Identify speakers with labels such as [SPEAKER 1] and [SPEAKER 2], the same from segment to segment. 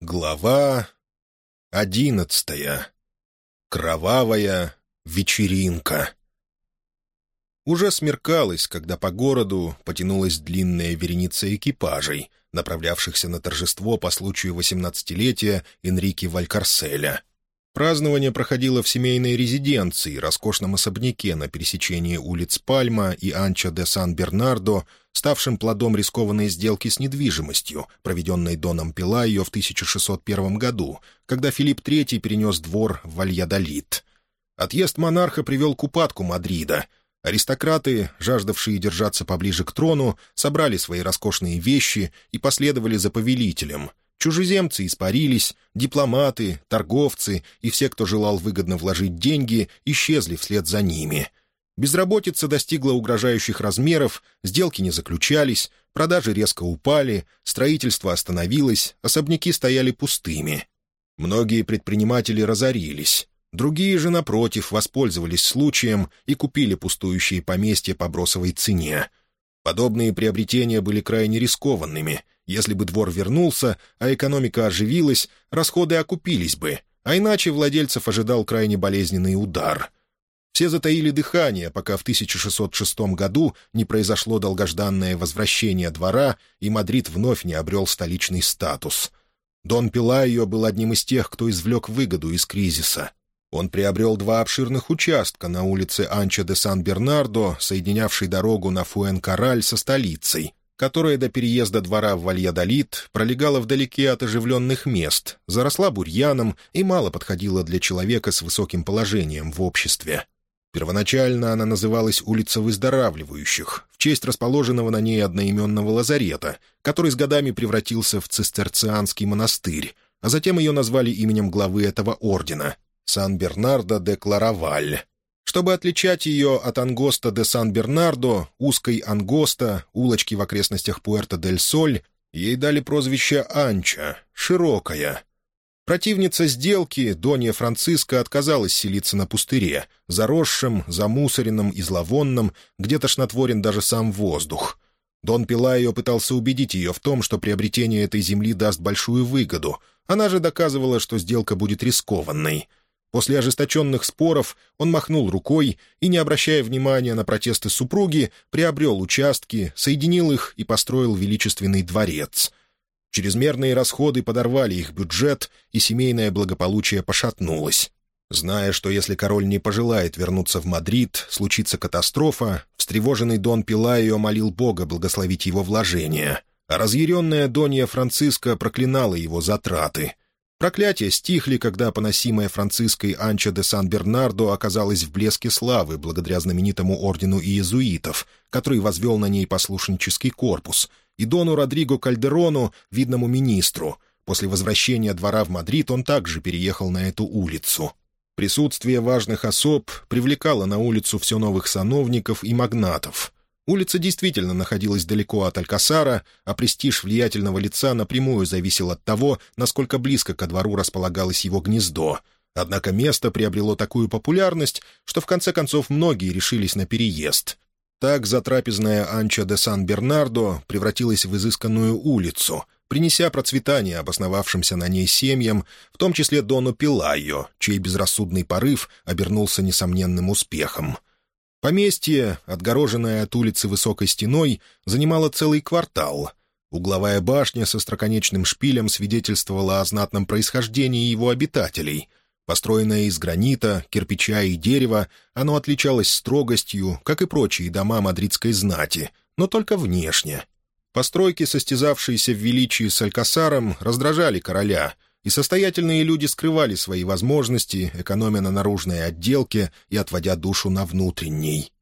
[SPEAKER 1] Глава одиннадцатая. Кровавая вечеринка. Уже смеркалось, когда по городу потянулась длинная вереница экипажей, направлявшихся на торжество по случаю восемнадцатилетия Энрике Валькарселя. Празднование проходило в семейной резиденции, роскошном особняке на пересечении улиц Пальма и Анча де Сан-Бернардо, ставшим плодом рискованной сделки с недвижимостью, проведенной Доном Пилайо в 1601 году, когда Филипп III перенес двор в Вальядолит. Отъезд монарха привел к упадку Мадрида. Аристократы, жаждавшие держаться поближе к трону, собрали свои роскошные вещи и последовали за повелителем — Чужеземцы испарились, дипломаты, торговцы и все, кто желал выгодно вложить деньги, исчезли вслед за ними. Безработица достигла угрожающих размеров, сделки не заключались, продажи резко упали, строительство остановилось, особняки стояли пустыми. Многие предприниматели разорились. Другие же, напротив, воспользовались случаем и купили пустующие поместья по бросовой цене. Подобные приобретения были крайне рискованными — если бы двор вернулся, а экономика оживилась, расходы окупились бы, а иначе владельцев ожидал крайне болезненный удар. Все затаили дыхание, пока в 1606 году не произошло долгожданное возвращение двора, и Мадрид вновь не обрел столичный статус. Дон Пелайо был одним из тех, кто извлек выгоду из кризиса. Он приобрел два обширных участка на улице Анча де Сан-Бернардо, соединявшей дорогу на Фуэнкарраль со столицей, которая до переезда двора в Вальядолит пролегала вдалеке от оживленных мест, заросла бурьяном и мало подходила для человека с высоким положением в обществе. Первоначально она называлась «Улица выздоравливающих», в честь расположенного на ней одноименного лазарета, который с годами превратился в цистерцианский монастырь, а затем ее назвали именем главы этого ордена — Сан-Бернардо де Клараваль. Чтобы отличать ее от Ангоста де Сан-Бернардо, узкой Ангоста, улочки в окрестностях Пуэрто-дель-Соль, ей дали прозвище Анча — «широкая». Противница сделки, Донья Франциска, отказалась селиться на пустыре, заросшем, замусоренном и зловонном, где тошнотворен даже сам воздух. Дон Пилайо пытался убедить ее в том, что приобретение этой земли даст большую выгоду. Она же доказывала, что сделка будет рискованной — После ожесточенных споров он махнул рукой и, не обращая внимания на протесты супруги, приобрел участки, соединил их и построил величественный дворец. Чрезмерные расходы подорвали их бюджет, и семейное благополучие пошатнулось. Зная, что если король не пожелает вернуться в Мадрид, случится катастрофа, встревоженный Дон Пилайо молил Бога благословить его вложения, а разъяренная Донья Франциска проклинала его затраты — Проклятия стихли, когда поносимая Франциской Анча де Сан-Бернардо оказалась в блеске славы благодаря знаменитому ордену иезуитов, который возвел на ней послушнический корпус, и Дону Родриго Кальдерону, видному министру. После возвращения двора в Мадрид он также переехал на эту улицу. Присутствие важных особ привлекало на улицу все новых сановников и магнатов — Улица действительно находилась далеко от Алькасара, а престиж влиятельного лица напрямую зависел от того, насколько близко ко двору располагалось его гнездо. Однако место приобрело такую популярность, что в конце концов многие решились на переезд. Так затрапезная Анча де Сан-Бернардо превратилась в изысканную улицу, принеся процветание обосновавшимся на ней семьям, в том числе Дону Пилайо, чей безрассудный порыв обернулся несомненным успехом — Поместье, отгороженное от улицы высокой стеной, занимало целый квартал. Угловая башня со строконечным шпилем свидетельствовала о знатном происхождении его обитателей. Построенное из гранита, кирпича и дерева, оно отличалось строгостью, как и прочие дома мадридской знати, но только внешне. Постройки, состязавшиеся в величии с Алькасаром, раздражали короля — и состоятельные люди скрывали свои возможности, экономя на наружной отделке и отводя душу на внутренней.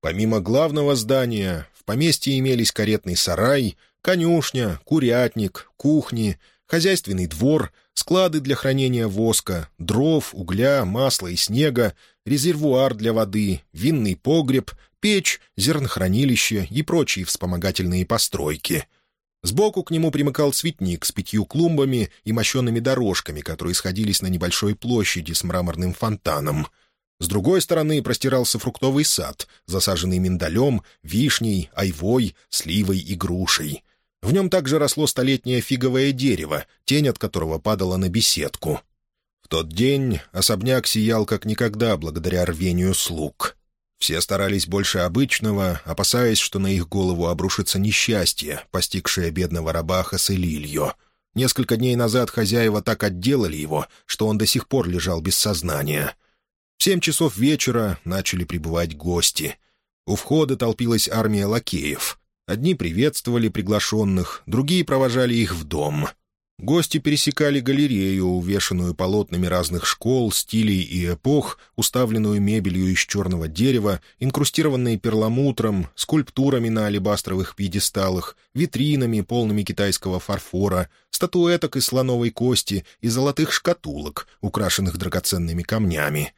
[SPEAKER 1] Помимо главного здания, в поместье имелись каретный сарай, конюшня, курятник, кухни, хозяйственный двор, склады для хранения воска, дров, угля, масла и снега, резервуар для воды, винный погреб, печь, зернохранилище и прочие вспомогательные постройки — Сбоку к нему примыкал цветник с пятью клумбами и мощенными дорожками, которые сходились на небольшой площади с мраморным фонтаном. С другой стороны простирался фруктовый сад, засаженный миндалем, вишней, айвой, сливой и грушей. В нем также росло столетнее фиговое дерево, тень от которого падала на беседку. В тот день особняк сиял как никогда благодаря рвению слуг. Все старались больше обычного, опасаясь, что на их голову обрушится несчастье, постигшее бедного раба Хаселильо. Несколько дней назад хозяева так отделали его, что он до сих пор лежал без сознания. В семь часов вечера начали прибывать гости. У входа толпилась армия лакеев. Одни приветствовали приглашенных, другие провожали их в дом — Гости пересекали галерею, увешанную полотнами разных школ, стилей и эпох, уставленную мебелью из черного дерева, инкрустированной перламутром, скульптурами на алебастровых пьедесталах, витринами, полными китайского фарфора, статуэток из слоновой кости и золотых шкатулок, украшенных драгоценными камнями.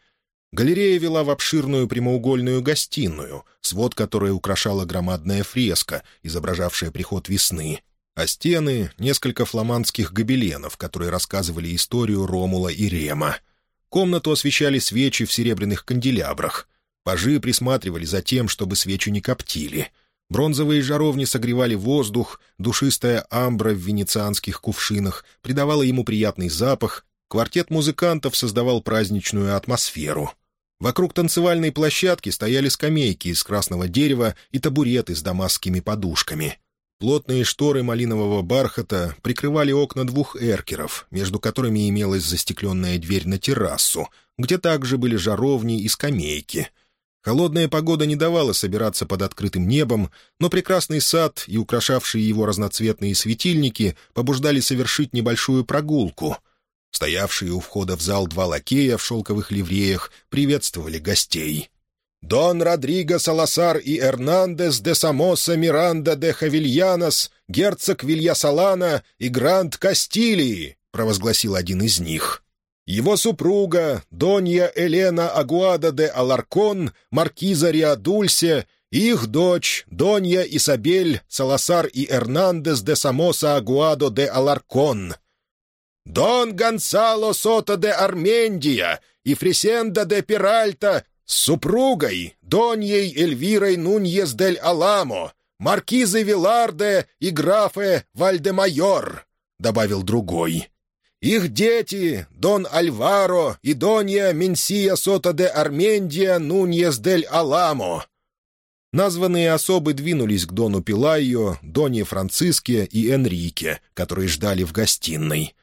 [SPEAKER 1] Галерея вела в обширную прямоугольную гостиную, свод которой украшала громадная фреска, изображавшая приход весны — а стены — несколько фламандских гобеленов, которые рассказывали историю Ромула и Рема. Комнату освещали свечи в серебряных канделябрах. Пажи присматривали за тем, чтобы свечи не коптили. Бронзовые жаровни согревали воздух, душистая амбра в венецианских кувшинах придавала ему приятный запах, квартет музыкантов создавал праздничную атмосферу. Вокруг танцевальной площадки стояли скамейки из красного дерева и табуреты с дамасскими подушками — Плотные шторы малинового бархата прикрывали окна двух эркеров, между которыми имелась застекленная дверь на террасу, где также были жаровни и скамейки. Холодная погода не давала собираться под открытым небом, но прекрасный сад и украшавшие его разноцветные светильники побуждали совершить небольшую прогулку. Стоявшие у входа в зал два лакея в шелковых ливреях приветствовали гостей — Дон Родриго Саласар и Эрнандес де Самоса Миранда де Хавильянос, герцог Вильясалана и Гранд Кастилии», — провозгласил один из них. Его супруга, Донья Елена Агуада де Аларкон, маркиза Риадульсе, и их дочь, Донья Исабель Саласар и Эрнандес де Самоса Агуадо де Аларкон. «Дон Гонсало Сота де Армендия и Фресенда де Пиральта с супругой, Доньей Эльвирой Нуньес дель Аламо, маркизой Виларде и графе Вальдемайор», — добавил другой. «Их дети, Дон Альваро и Донья Менсия Сота де Армендия Нуньес дель Аламо». Названные особы двинулись к Дону Пилайо, Доне Франциске и Энрике, которые ждали в гостиной.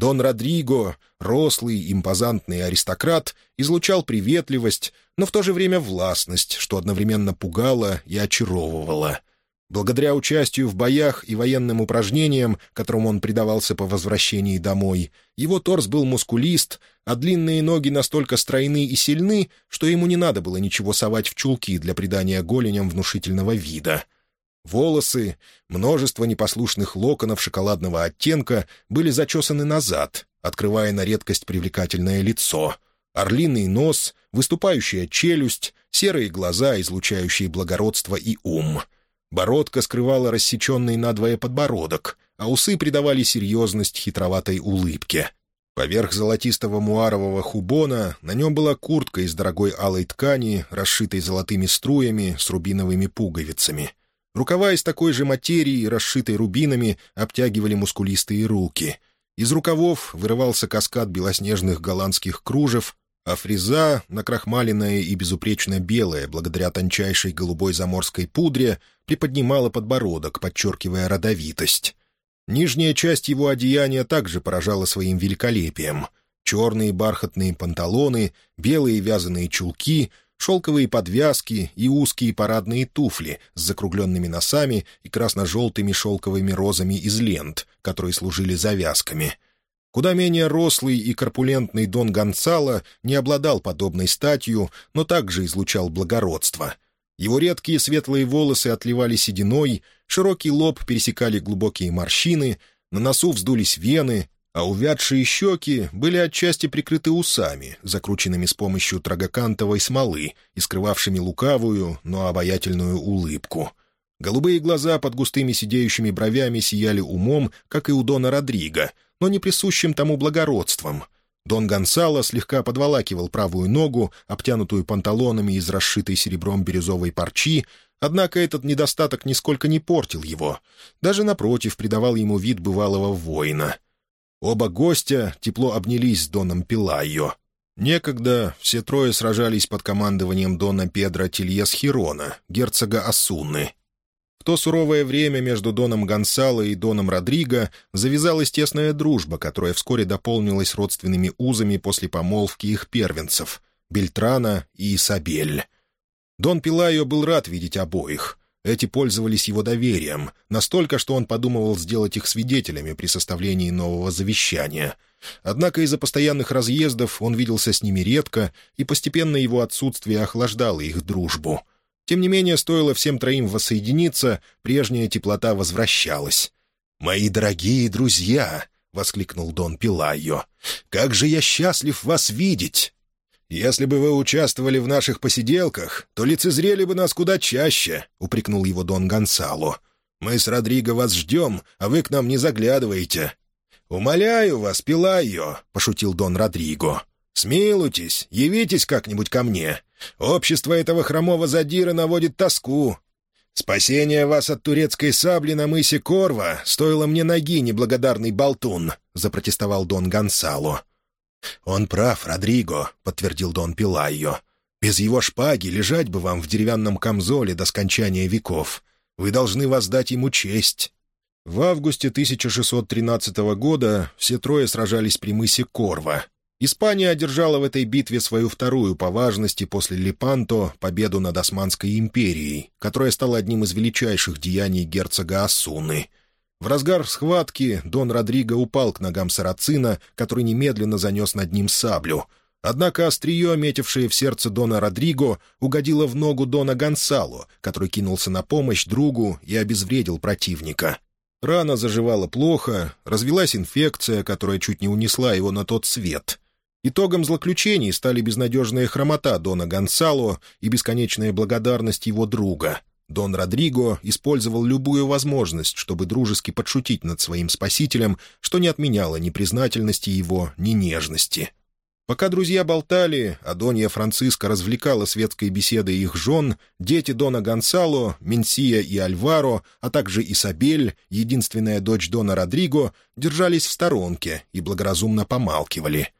[SPEAKER 1] Дон Родриго, рослый, импозантный аристократ, излучал приветливость, но в то же время властность, что одновременно пугало и очаровывало. Благодаря участию в боях и военным упражнениям, которым он предавался по возвращении домой, его торс был мускулист, а длинные ноги настолько стройны и сильны, что ему не надо было ничего совать в чулки для придания голеням внушительного вида — Волосы, множество непослушных локонов шоколадного оттенка были зачесаны назад, открывая на редкость привлекательное лицо. Орлиный нос, выступающая челюсть, серые глаза, излучающие благородство и ум. Бородка скрывала рассеченный надвое подбородок, а усы придавали серьезность хитроватой улыбке. Поверх золотистого муарового хубона на нем была куртка из дорогой алой ткани, расшитой золотыми струями с рубиновыми пуговицами — Рукава из такой же материи, расшитой рубинами, обтягивали мускулистые руки. Из рукавов вырывался каскад белоснежных голландских кружев, а фреза, накрахмаленная и безупречно белая, благодаря тончайшей голубой заморской пудре, приподнимала подбородок, подчеркивая родовитость. Нижняя часть его одеяния также поражала своим великолепием. Черные бархатные панталоны, белые вязаные чулки — шелковые подвязки и узкие парадные туфли с закругленными носами и красно-желтыми шелковыми розами из лент, которые служили завязками. Куда менее рослый и корпулентный Дон Гонсало не обладал подобной статью, но также излучал благородство. Его редкие светлые волосы отливали сединой, широкий лоб пересекали глубокие морщины, на носу вздулись вены, а увядшие щеки были отчасти прикрыты усами, закрученными с помощью трагокантовой смолы и скрывавшими лукавую, но обаятельную улыбку. Голубые глаза под густыми сидеющими бровями сияли умом, как и у Дона Родриго, но не присущим тому благородством. Дон Гонсало слегка подволакивал правую ногу, обтянутую панталонами из расшитой серебром бирюзовой парчи, однако этот недостаток нисколько не портил его. Даже, напротив, придавал ему вид бывалого воина. Оба гостя тепло обнялись с Доном Пилайо. Некогда все трое сражались под командованием Дона Педро Тильес Хирона, герцога Асунны, в то суровое время между Доном Гонсало и Доном Родриго завязалась тесная дружба, которая вскоре дополнилась родственными узами после помолвки их первенцев — Бельтрана и Исабель. Дон Пилайо был рад видеть обоих. Эти пользовались его доверием, настолько, что он подумывал сделать их свидетелями при составлении нового завещания. Однако из-за постоянных разъездов он виделся с ними редко, и постепенно его отсутствие охлаждало их дружбу — тем не менее, стоило всем троим воссоединиться, прежняя теплота возвращалась. «Мои дорогие друзья!» — воскликнул Дон Пилайо. «Как же я счастлив вас видеть!» «Если бы вы участвовали в наших посиделках, то лицезрели бы нас куда чаще», — упрекнул его Дон Гонсало. «Мы с Родриго вас ждем, а вы к нам не заглядываете». «Умоляю вас, Пилайо», — пошутил Дон Родриго. «Смилуйтесь, явитесь как-нибудь ко мне. Общество этого хромого задира наводит тоску. Спасение вас от турецкой сабли на мысе Корва стоило мне ноги, неблагодарный болтун», — запротестовал Дон Гонсало. «Он прав, Родриго», — подтвердил Дон Пилайо. «Без его шпаги лежать бы вам в деревянном камзоле до скончания веков. Вы должны воздать ему честь». В августе 1613 года все трое сражались при мысе Корва, Испания одержала в этой битве свою вторую по важности после Лепанто победу над Османской империей, которая стала одним из величайших деяний герцога Асуны. В разгар схватки Дон Родриго упал к ногам сарацина, который немедленно занес над ним саблю. Однако острие, метившее в сердце Дона Родриго, угодило в ногу Дона Гонсало, который кинулся на помощь другу и обезвредил противника. Рана заживала плохо, развелась инфекция, которая чуть не унесла его на тот свет — Итогом злоключений стали безнадежная хромота Дона Гонсало и бесконечная благодарность его друга. Дон Родриго использовал любую возможность, чтобы дружески подшутить над своим спасителем, что не отменяло ни признательности его, ни нежности. Пока друзья болтали, а Донья Франциска развлекала светской беседой их жен, дети Дона Гонсало, Менсия и Альваро, а также Исабель, единственная дочь Дона Родриго, держались в сторонке и благоразумно помалкивали —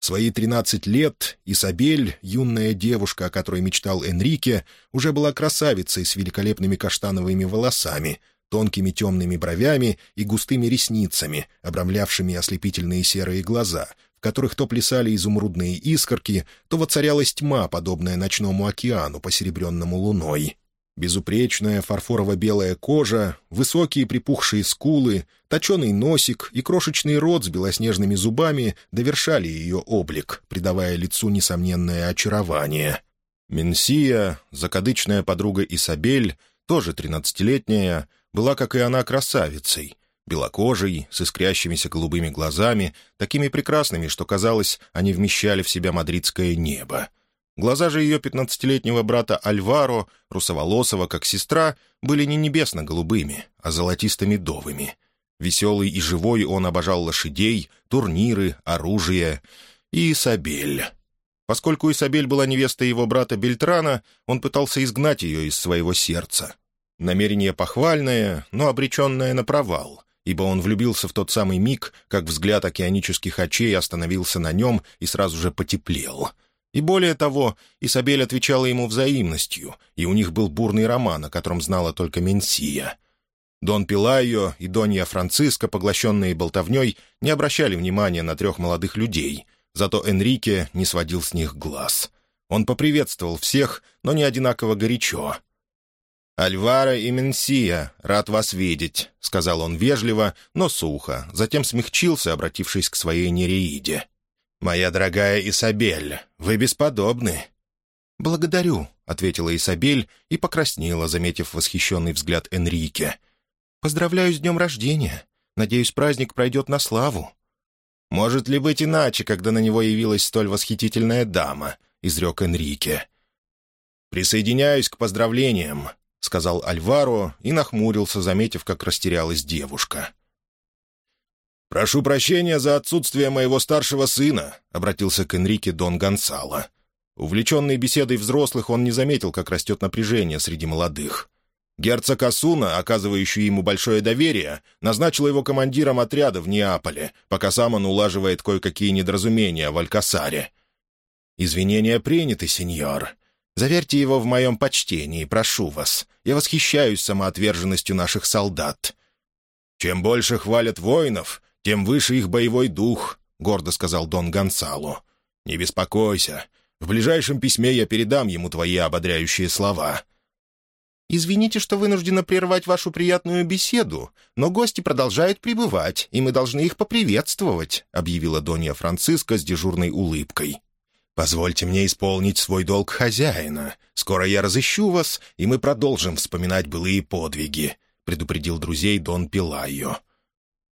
[SPEAKER 1] в свои тринадцать лет Исабель, юная девушка, о которой мечтал Энрике, уже была красавицей с великолепными каштановыми волосами, тонкими темными бровями и густыми ресницами, обрамлявшими ослепительные серые глаза, в которых то плясали изумрудные искорки, то воцарялась тьма, подобная ночному океану, посеребренному луной. Безупречная фарфорово-белая кожа, высокие припухшие скулы, точеный носик и крошечный рот с белоснежными зубами довершали ее облик, придавая лицу несомненное очарование. Менсия, закадычная подруга Исабель, тоже тринадцатилетняя, была, как и она, красавицей, белокожей, с искрящимися голубыми глазами, такими прекрасными, что, казалось, они вмещали в себя мадридское небо. Глаза же ее пятнадцатилетнего брата Альваро, русоволосого, как сестра, были не небесно-голубыми, а золотисто-медовыми. Веселый и живой он обожал лошадей, турниры, оружие и Исабель. Поскольку Исабель была невестой его брата Бельтрана, он пытался изгнать ее из своего сердца. Намерение похвальное, но обреченное на провал, ибо он влюбился в тот самый миг, как взгляд океанических очей остановился на нем и сразу же потеплел — и более того, Исабель отвечала ему взаимностью, и у них был бурный роман, о котором знала только Менсия. Дон Пилайо и Донья Франциско, поглощенные болтовней, не обращали внимания на трех молодых людей, зато Энрике не сводил с них глаз. Он поприветствовал всех, но не одинаково горячо. «Альвара и Менсия, рад вас видеть», — сказал он вежливо, но сухо, затем смягчился, обратившись к своей Нереиде. «Моя дорогая Исабель, вы бесподобны». «Благодарю», — ответила Исабель и покраснела, заметив восхищенный взгляд Энрике. «Поздравляю с днем рождения. Надеюсь, праздник пройдет на славу». «Может ли быть иначе, когда на него явилась столь восхитительная дама?» — изрек Энрике. «Присоединяюсь к поздравлениям», — сказал Альваро и нахмурился, заметив, как растерялась девушка. «Прошу прощения за отсутствие моего старшего сына», — обратился к Энрике Дон Гонсало. Увлеченный беседой взрослых, он не заметил, как растет напряжение среди молодых. Герцог Асуна, оказывающий ему большое доверие, назначил его командиром отряда в Неаполе, пока сам он улаживает кое-какие недоразумения в Алькасаре. «Извинения приняты, сеньор. Заверьте его в моем почтении, прошу вас. Я восхищаюсь самоотверженностью наших солдат». «Чем больше хвалят воинов, тем выше их боевой дух», — гордо сказал Дон Гонсалу. «Не беспокойся. В ближайшем письме я передам ему твои ободряющие слова».
[SPEAKER 2] «Извините, что вынуждена прервать вашу приятную беседу, но гости продолжают прибывать, и мы должны их поприветствовать», — объявила Донья Франциска с дежурной улыбкой.
[SPEAKER 1] «Позвольте мне исполнить свой долг хозяина. Скоро я разыщу вас, и мы продолжим вспоминать былые подвиги», — предупредил друзей Дон Пилайо.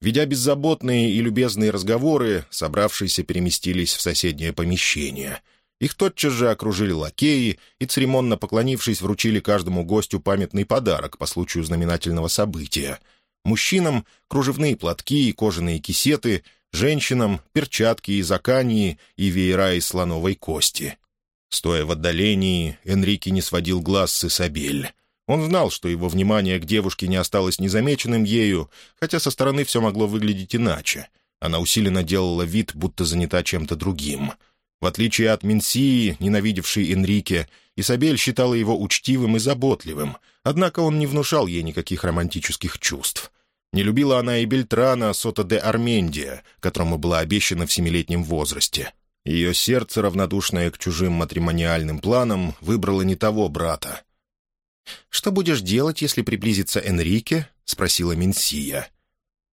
[SPEAKER 1] Ведя беззаботные и любезные разговоры, собравшиеся переместились в соседнее помещение. Их тотчас же окружили лакеи и, церемонно поклонившись, вручили каждому гостю памятный подарок по случаю знаменательного события. Мужчинам — кружевные платки и кожаные кисеты, женщинам — перчатки из акании и веера из слоновой кости. Стоя в отдалении, Энрике не сводил глаз с Исабель. Он знал, что его внимание к девушке не осталось незамеченным ею, хотя со стороны все могло выглядеть иначе. Она усиленно делала вид, будто занята чем-то другим. В отличие от Менсии, ненавидевшей Энрике, Исабель считала его учтивым и заботливым, однако он не внушал ей никаких романтических чувств. Не любила она и Бельтрана Сота де Армендия, которому была обещана в семилетнем возрасте. Ее сердце, равнодушное к чужим матримониальным планам, выбрало не того брата,
[SPEAKER 2] «Что будешь делать, если приблизится Энрике?» — спросила Минсия.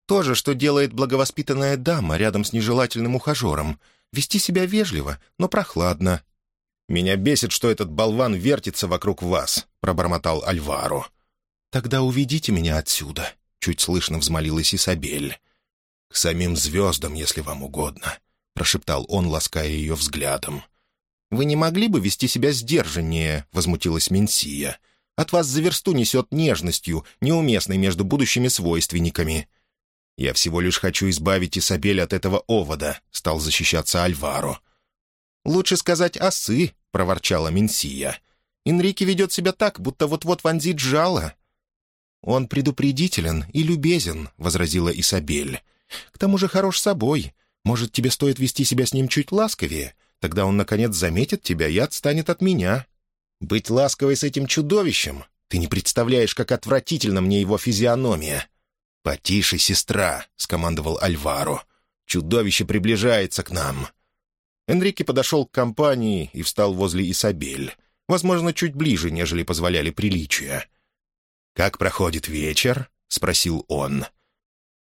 [SPEAKER 2] «То же, что делает благовоспитанная дама рядом с нежелательным ухажером. Вести себя вежливо, но прохладно».
[SPEAKER 1] «Меня бесит, что этот болван вертится вокруг вас», — пробормотал Альваро.
[SPEAKER 2] «Тогда уведите меня отсюда», — чуть слышно взмолилась Исабель.
[SPEAKER 1] «К самим звездам, если вам угодно», — прошептал он, лаская ее взглядом.
[SPEAKER 2] «Вы не могли бы вести себя сдержаннее?» — возмутилась Минсия. От вас за версту несет нежностью, неуместной между будущими свойственниками».
[SPEAKER 1] «Я всего лишь хочу избавить Исабель от этого овода», — стал защищаться Альваро.
[SPEAKER 2] «Лучше сказать осы», — проворчала Менсия. «Инрике ведет себя так, будто вот-вот вонзит жало». «Он предупредителен и любезен», — возразила Исабель. «К тому же хорош собой. Может, тебе стоит вести себя с ним чуть ласковее? Тогда он, наконец, заметит тебя и отстанет от меня». Быть ласковой с этим чудовищем? Ты не представляешь, как отвратительно мне его физиономия. «Потише, сестра», — скомандовал Альваро. «Чудовище приближается к нам». Энрике подошел к компании и встал возле Исабель. Возможно, чуть ближе, нежели позволяли приличия. «Как проходит вечер?» — спросил он.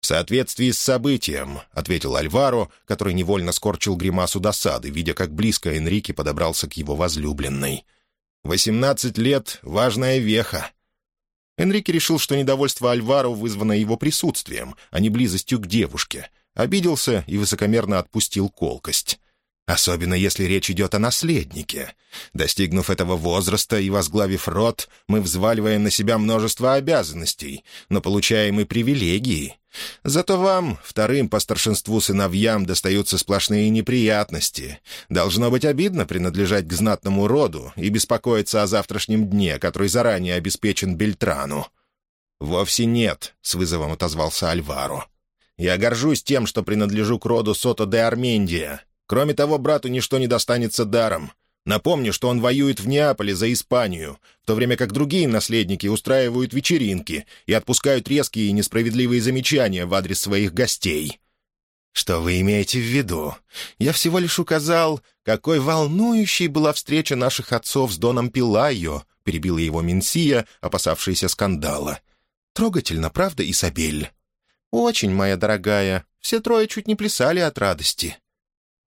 [SPEAKER 2] «В соответствии с событием», — ответил Альваро, который невольно скорчил гримасу досады, видя, как близко Энрике подобрался к его возлюбленной. Восемнадцать лет — важная веха. Энрике решил, что недовольство Альваро вызвано его присутствием, а не близостью к девушке. Обиделся и высокомерно отпустил колкость. Особенно если речь идет о наследнике. Достигнув этого возраста и возглавив род, мы взваливаем на себя множество обязанностей, но получаем и привилегии. Зато вам, вторым по старшинству сыновьям, достаются сплошные неприятности. Должно быть обидно принадлежать к знатному роду и беспокоиться о завтрашнем дне, который заранее обеспечен Бельтрану». «Вовсе нет», — с вызовом отозвался Альваро. «Я горжусь тем, что принадлежу к роду Сото де Армендия. Кроме того, брату ничто не достанется даром. Напомню, что он воюет в Неаполе за Испанию, в то время как другие наследники устраивают вечеринки и отпускают резкие и несправедливые замечания в адрес своих гостей. «Что вы имеете в виду? Я всего лишь указал, какой волнующей была встреча наших отцов с Доном Пилайо», — перебила его Минсия, опасавшаяся скандала. «Трогательно, правда, Исабель?» «Очень, моя дорогая. Все трое чуть не плясали от радости».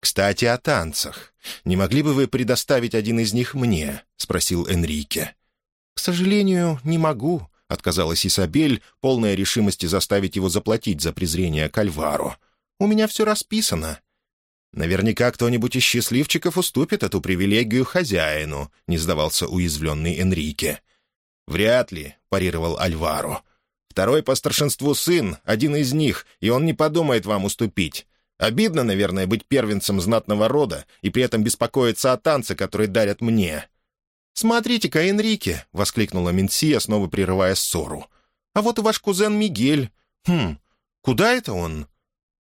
[SPEAKER 2] «Кстати, о танцах. Не могли бы вы предоставить один из них мне?» — спросил Энрике. «К сожалению, не могу», — отказалась Исабель, полная решимости заставить его заплатить за презрение к Альвару. «У меня все расписано». «Наверняка кто-нибудь из счастливчиков уступит эту привилегию хозяину», — не сдавался уязвленный Энрике. «Вряд ли», — парировал Альваро. Второй по старшинству сын, один из них, и он не подумает вам уступить. Обидно, наверное, быть первенцем знатного рода и при этом беспокоиться о танце, который дарят мне». «Смотрите-ка, Энрике!» — воскликнула Менсия, снова прерывая ссору. «А вот и ваш кузен Мигель. Хм, куда это он?»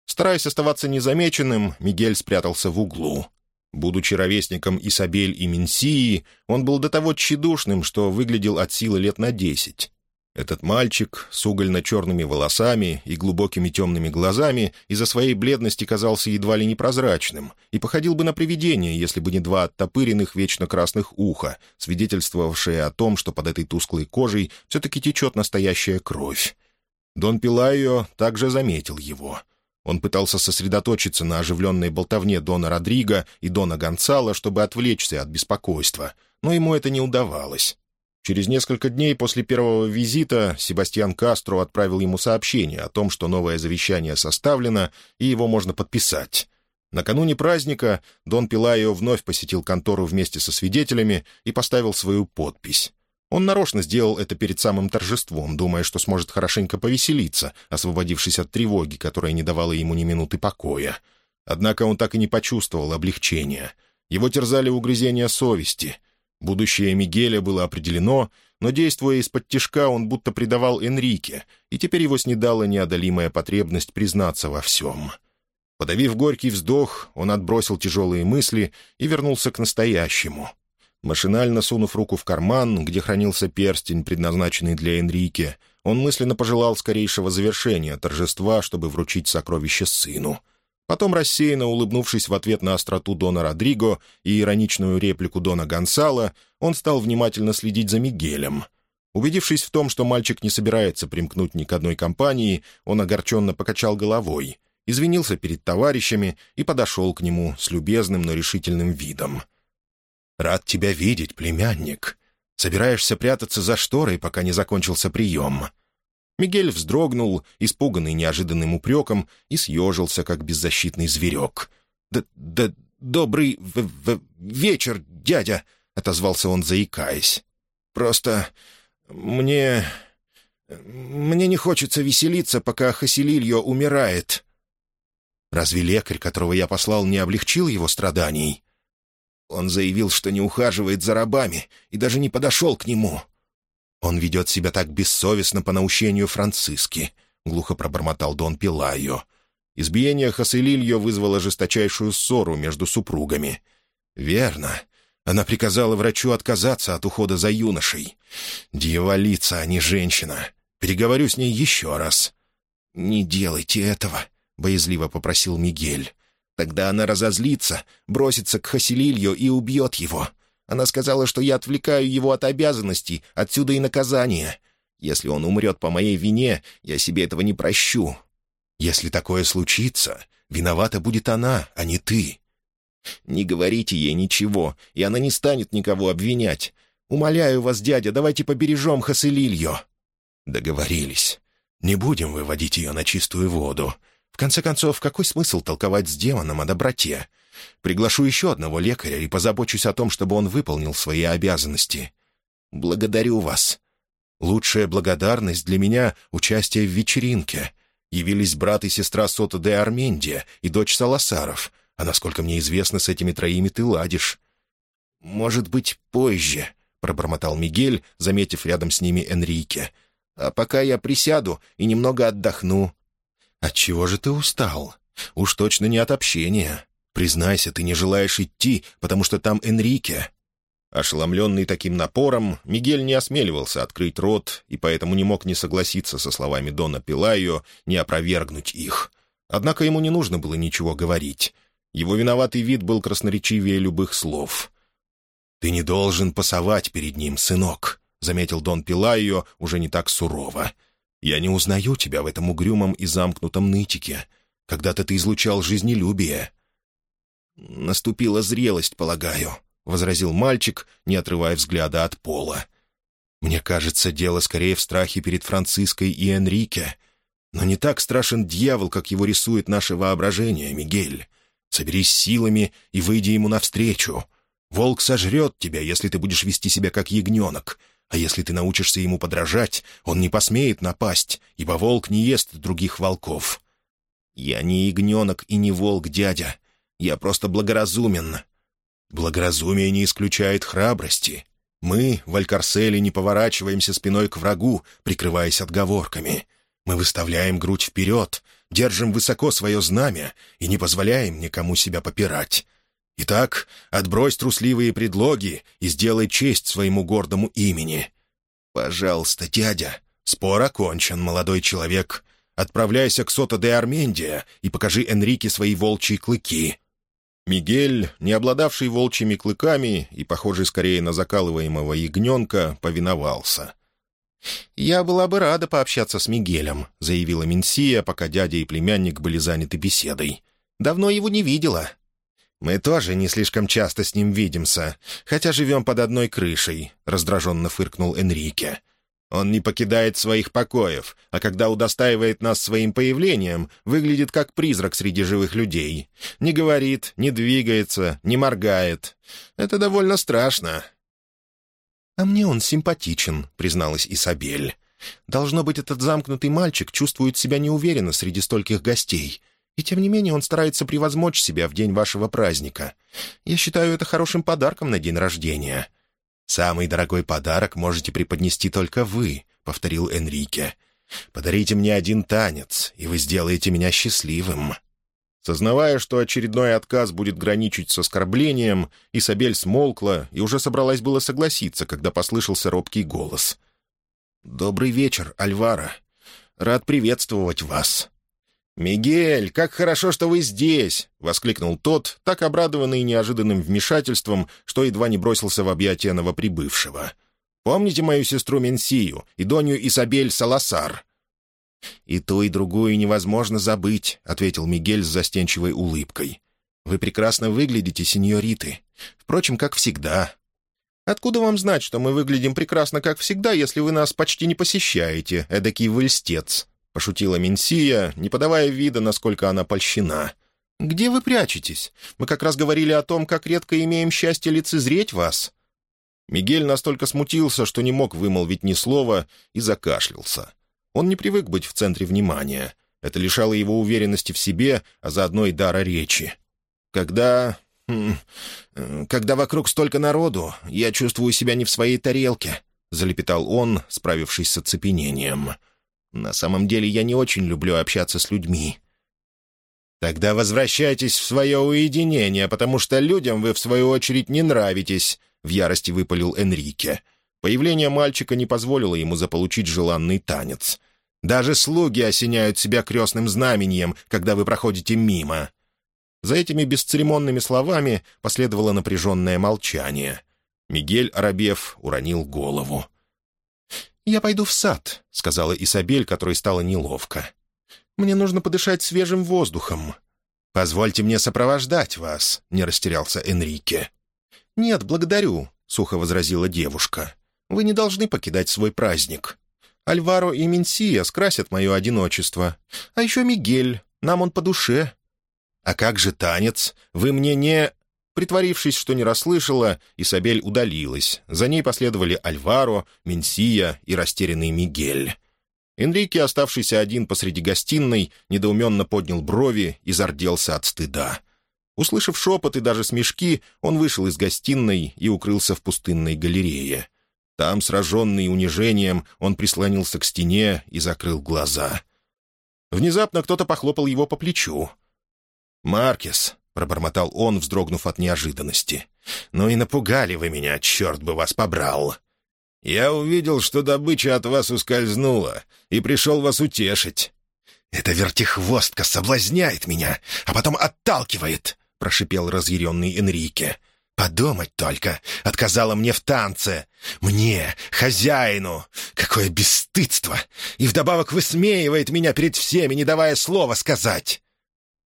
[SPEAKER 2] Стараясь оставаться незамеченным, Мигель спрятался в углу. Будучи ровесником Исабель и Менсии, он был до того тщедушным, что выглядел от силы лет на десять. Этот мальчик с угольно-черными волосами и глубокими темными глазами из-за своей бледности казался едва ли непрозрачным и походил бы на привидение, если бы не два оттопыренных вечно красных уха, свидетельствовавшие о том, что под этой тусклой кожей все-таки течет настоящая кровь. Дон Пилайо также заметил его. Он пытался сосредоточиться на оживленной болтовне Дона Родриго и Дона Гонсала, чтобы отвлечься от беспокойства, но ему это не удавалось. Через несколько дней после первого визита Себастьян Кастро отправил ему сообщение о том, что новое завещание составлено, и его можно подписать. Накануне праздника Дон Пилайо вновь посетил контору вместе со свидетелями и поставил свою подпись. Он нарочно сделал это перед самым торжеством, думая, что сможет хорошенько повеселиться, освободившись от тревоги, которая не давала ему ни минуты покоя. Однако он так и не почувствовал облегчения. Его терзали угрызения совести — Будущее Мигеля было определено, но, действуя из-под тишка, он будто предавал Энрике, и теперь его снедала неодолимая потребность признаться во всем. Подавив горький вздох, он отбросил тяжелые мысли и вернулся к настоящему. Машинально сунув руку в карман, где хранился перстень, предназначенный для Энрике, он мысленно пожелал скорейшего завершения торжества, чтобы вручить сокровище сыну — Потом, рассеянно улыбнувшись в ответ на остроту Дона Родриго и ироничную реплику Дона Гонсала, он стал внимательно следить за Мигелем. Убедившись в том, что мальчик не собирается примкнуть ни к одной компании, он огорченно покачал головой, извинился перед товарищами и подошел к нему с любезным, но решительным видом. «Рад тебя видеть, племянник. Собираешься прятаться за шторой, пока не закончился прием?» Мигель вздрогнул, испуганный неожиданным упреком, и съежился, как беззащитный зверек. «Да, да добрый в -в вечер, дядя!» — отозвался он, заикаясь. «Просто мне... мне не хочется веселиться, пока Хасилильо умирает». «Разве лекарь, которого я послал, не облегчил его страданий?» Он заявил, что не ухаживает за рабами, и даже не подошел к нему. «Он ведет себя так бессовестно по наущению Франциски», — глухо пробормотал Дон Пилайо. Избиение Хаселильо вызвало жесточайшую ссору между супругами. «Верно. Она приказала врачу отказаться от ухода за юношей. Дьяволица, а не женщина. Переговорю с ней еще раз». «Не делайте этого», — боязливо попросил Мигель. «Тогда она разозлится, бросится к Хаселильо и убьет его. Она сказала, что я отвлекаю его от обязанностей, отсюда и наказание. Если он умрет по моей вине, я себе этого не прощу. Если такое случится, виновата будет она, а не ты. Не говорите ей ничего, и она не станет никого обвинять. Умоляю вас, дядя, давайте побережем Хаселильо. Договорились. Не будем выводить ее на чистую воду. В конце концов, какой смысл толковать с демоном о доброте? Приглашу еще одного лекаря и позабочусь о том, чтобы он выполнил свои обязанности. Благодарю вас. Лучшая благодарность для меня — участие в вечеринке. Явились брат и сестра Сота де Армендия и дочь Саласаров, а, насколько мне известно, с этими троими ты ладишь. «Может быть, позже», — пробормотал Мигель, заметив рядом с ними Энрике. «А пока я присяду и немного отдохну». «Отчего же ты устал? Уж точно не от общения. Признайся, ты не желаешь идти, потому что там Энрике». Ошеломленный таким напором, Мигель не осмеливался открыть рот и поэтому не мог не согласиться со словами Дона Пилайо, не опровергнуть их. Однако ему не нужно было ничего говорить. Его виноватый вид был красноречивее любых слов. «Ты не должен пасовать перед ним, сынок», — заметил Дон Пилайо уже не так сурово. «Я не узнаю тебя в этом угрюмом и замкнутом нытике. Когда-то ты излучал жизнелюбие. «Наступила зрелость, полагаю», — возразил мальчик, не отрывая взгляда от пола. «Мне кажется, дело скорее в страхе перед Франциской и Энрике. Но не так страшен дьявол, как его рисует наше воображение, Мигель. Соберись силами и выйди ему навстречу. Волк сожрет тебя, если ты будешь вести себя как ягненок. А если ты научишься ему подражать, он не посмеет напасть, ибо волк не ест других волков». «Я не ягненок и не волк, дядя. Я просто благоразумен». «Благоразумие не исключает храбрости. Мы в Алькарселе не поворачиваемся спиной к врагу, прикрываясь отговорками. Мы выставляем грудь вперед, держим высоко свое знамя и не позволяем никому себя попирать. Итак, отбрось трусливые предлоги и сделай честь своему гордому имени. Пожалуйста, дядя, спор окончен, молодой человек. Отправляйся к Сота де Армендия и покажи Энрике свои волчьи клыки». Мигель, не обладавший волчьими клыками и похожий скорее на закалываемого ягненка, повиновался. «Я была бы рада пообщаться с Мигелем», — заявила Минсия, пока дядя и племянник были заняты беседой. «Давно его не видела». «Мы тоже не слишком часто с ним видимся, хотя живем под одной крышей», — раздраженно фыркнул Энрике. «Он не покидает своих покоев, а когда удостаивает нас своим появлением, выглядит как призрак среди живых людей. Не говорит, не двигается, не моргает. Это довольно страшно». «А мне он симпатичен», — призналась Исабель. «Должно быть, этот замкнутый мальчик чувствует себя неуверенно среди стольких гостей. И тем не менее он старается превозмочь себя в день вашего праздника. Я считаю это хорошим подарком на день рождения». «Самый дорогой подарок можете преподнести только вы», — повторил Энрике. «Подарите мне один танец, и вы сделаете меня счастливым». Сознавая, что очередной отказ будет граничить с оскорблением, Исабель смолкла и уже собралась было согласиться, когда послышался робкий голос. «Добрый вечер, Альвара. Рад приветствовать вас». «Мигель, как хорошо, что вы здесь!» — воскликнул тот, так обрадованный неожиданным вмешательством, что едва не бросился в объятия новоприбывшего. «Помните мою сестру Менсию и Донью Исабель Саласар?» «И ту, и другую невозможно забыть», — ответил Мигель с застенчивой улыбкой. «Вы прекрасно выглядите, сеньориты. Впрочем, как всегда». «Откуда вам знать, что мы выглядим прекрасно, как всегда, если вы нас почти не посещаете, эдакий выльстец?» — пошутила Менсия, не подавая вида, насколько она польщена. «Где вы прячетесь? Мы как раз говорили о том, как редко имеем счастье лицезреть вас». Мигель настолько смутился, что не мог вымолвить ни слова, и закашлялся. Он не привык быть в центре внимания. Это лишало его уверенности в себе, а заодно и дара речи. Когда... Хм, когда вокруг столько народу, я чувствую себя не в своей тарелке, — залепетал он, справившись с оцепенением. «На самом деле я не очень люблю общаться с людьми». «Тогда возвращайтесь в свое уединение, потому что людям вы, в свою очередь, не нравитесь», — в ярости выпалил Энрике. Появление мальчика не позволило ему заполучить желанный танец. Даже слуги осеняют себя крестным знамением, когда вы проходите мимо». За этими бесцеремонными словами последовало напряженное молчание. Мигель Арабев уронил голову. «Я пойду в сад», — сказала Исабель, которой стало неловко. «Мне нужно подышать свежим воздухом». «Позвольте мне сопровождать вас», — не растерялся Энрике. «Нет, благодарю», — сухо возразила девушка. «Вы не должны покидать свой праздник. Альваро и Менсия скрасят мое одиночество. А еще Мигель, нам он по душе». «А как же танец? Вы мне не...» Притворившись, что не расслышала, Исабель удалилась. За ней последовали Альваро, Менсия и растерянный Мигель. Энрике, оставшийся один посреди гостиной, недоуменно поднял брови и зарделся от стыда. Услышав шепот и даже смешки, он вышел из гостиной и укрылся в пустынной галерее. Там, сраженный унижением, он прислонился к стене и закрыл глаза. Внезапно кто-то похлопал его по плечу. «Маркес», — пробормотал он, вздрогнув от неожиданности. «Ну и напугали вы меня, черт бы вас побрал!» «Я увидел, что добыча от вас ускользнула, и пришел вас утешить». «Эта вертихвостка соблазняет меня, а потом отталкивает», — прошипел разъяренный Энрике. Подумать только, отказала мне в танце. Мне, хозяину. Какое бесстыдство! И вдобавок высмеивает меня перед всеми, не давая слова сказать.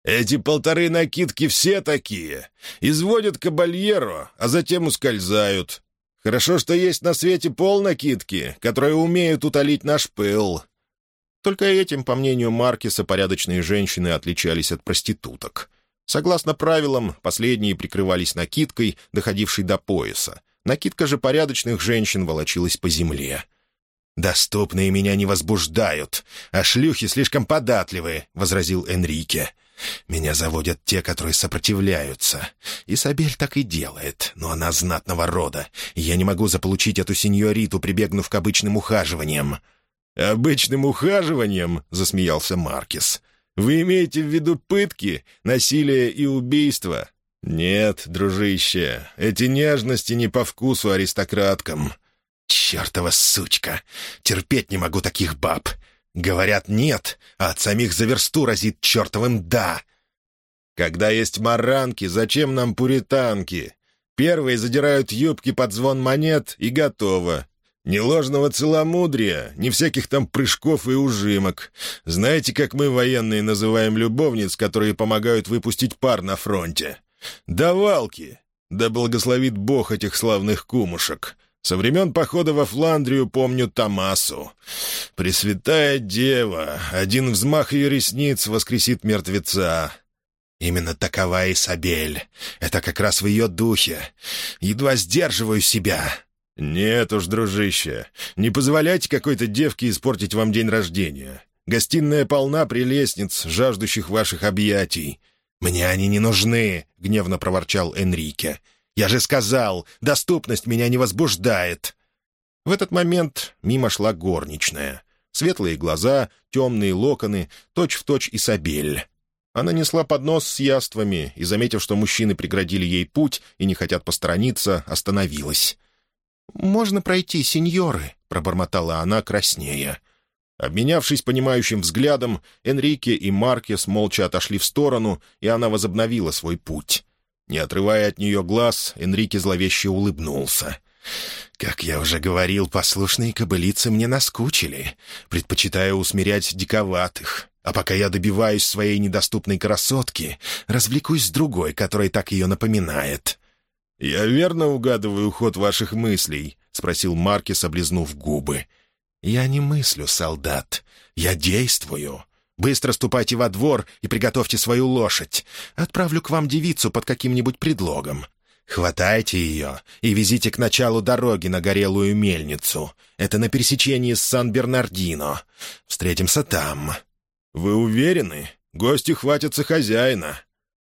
[SPEAKER 2] Эти полторы накидки все такие. Изводят кабальеру, а затем ускользают. Хорошо, что есть на свете пол накидки, которые умеют утолить наш пыл. Только этим, по мнению Маркиса, порядочные женщины отличались от проституток. Согласно правилам, последние прикрывались накидкой, доходившей до пояса. Накидка же порядочных женщин волочилась по земле. «Доступные меня не возбуждают, а шлюхи слишком податливы», — возразил Энрике. «Меня заводят те, которые сопротивляются. Исабель так и делает, но она знатного рода, и я не могу заполучить эту сеньориту, прибегнув к обычным ухаживаниям».
[SPEAKER 1] «Обычным ухаживанием?» — засмеялся Маркис. «Вы имеете в виду пытки, насилие и убийство?» «Нет, дружище, эти нежности не по вкусу аристократкам».
[SPEAKER 2] «Чертова сучка! Терпеть не могу таких баб! Говорят «нет», а от самих за версту разит чертовым «да».
[SPEAKER 1] Когда есть маранки, зачем нам пуританки? Первые задирают юбки под звон монет, и готово. Ни ложного целомудрия, ни всяких там прыжков и ужимок. Знаете, как мы, военные, называем любовниц, которые помогают выпустить пар на фронте? Давалки! Да благословит Бог этих славных кумушек!» Со времен похода во Фландрию помню Томасу. Пресвятая Дева, один взмах ее ресниц воскресит мертвеца.
[SPEAKER 2] Именно такова Исабель. Это как раз в ее духе. Едва сдерживаю себя.
[SPEAKER 1] Нет уж, дружище, не позволяйте какой-то девке испортить вам день рождения. Гостиная полна прелестниц, жаждущих ваших объятий.
[SPEAKER 2] «Мне они не нужны», — гневно проворчал Энрике. Я же сказал, доступность меня не возбуждает». В этот момент мимо шла горничная. Светлые глаза, темные локоны, точь-в-точь точь Исабель. Она несла поднос с яствами и, заметив, что мужчины преградили ей путь и не хотят посторониться, остановилась. «Можно пройти, сеньоры», — пробормотала она краснея. Обменявшись понимающим взглядом, Энрике и Маркес молча отошли в сторону, и она возобновила свой путь. Не отрывая от нее глаз, Энрике зловеще улыбнулся. «Как я уже говорил, послушные кобылицы мне наскучили. Предпочитаю усмирять диковатых. А пока я добиваюсь своей недоступной красотки, развлекусь с другой, которая так ее напоминает».
[SPEAKER 1] «Я верно угадываю ход ваших мыслей?» — спросил Маркис, облизнув губы.
[SPEAKER 2] «Я не мыслю, солдат. Я действую. Быстро ступайте во двор и приготовьте свою лошадь. Отправлю к вам девицу под каким-нибудь предлогом. Хватайте ее и везите к началу дороги на горелую мельницу. Это на пересечении с Сан-Бернардино. Встретимся там».
[SPEAKER 1] «Вы уверены? Гости хватятся хозяина».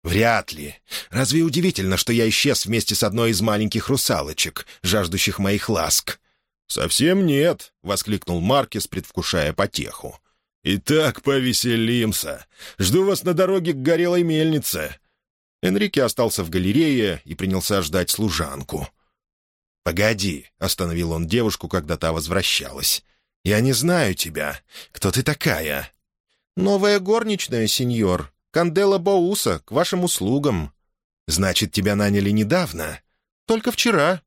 [SPEAKER 2] «Вряд ли. Разве удивительно, что я исчез вместе с одной из маленьких русалочек, жаждущих моих ласк?»
[SPEAKER 1] «Совсем нет», — воскликнул Маркес, предвкушая потеху. «Итак, повеселимся. Жду вас на дороге к горелой мельнице».
[SPEAKER 2] Энрике остался в галерее и принялся ждать служанку. «Погоди», — остановил он девушку, когда та возвращалась. «Я не знаю тебя. Кто ты такая?» «Новая горничная, сеньор. Кандела Боуса, к вашим услугам». «Значит, тебя наняли недавно?» «Только вчера».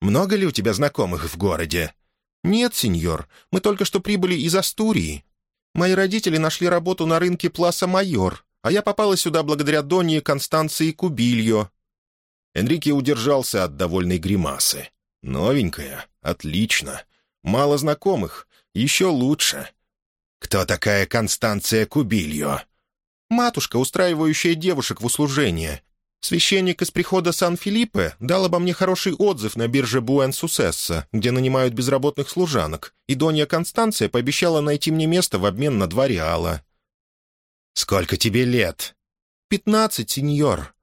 [SPEAKER 2] «Много ли у тебя знакомых в городе?» «Нет, сеньор. Мы только что прибыли из Астурии. Мои родители нашли работу на рынке Пласа Майор, а я попала сюда благодаря Донье Констанции Кубильо».
[SPEAKER 1] Энрике удержался от довольной гримасы. «Новенькая? Отлично. Мало знакомых? Еще лучше».
[SPEAKER 2] «Кто такая Констанция Кубильо?»
[SPEAKER 3] «Матушка, устраивающая девушек в услужение. Священник из прихода Сан-Филиппе дал обо мне хороший отзыв на бирже Буэн-Сусесса, где нанимают безработных служанок, и Донья Констанция пообещала найти мне место в обмен на два реала».
[SPEAKER 2] «Сколько тебе лет?»
[SPEAKER 3] «Пятнадцать, сеньор».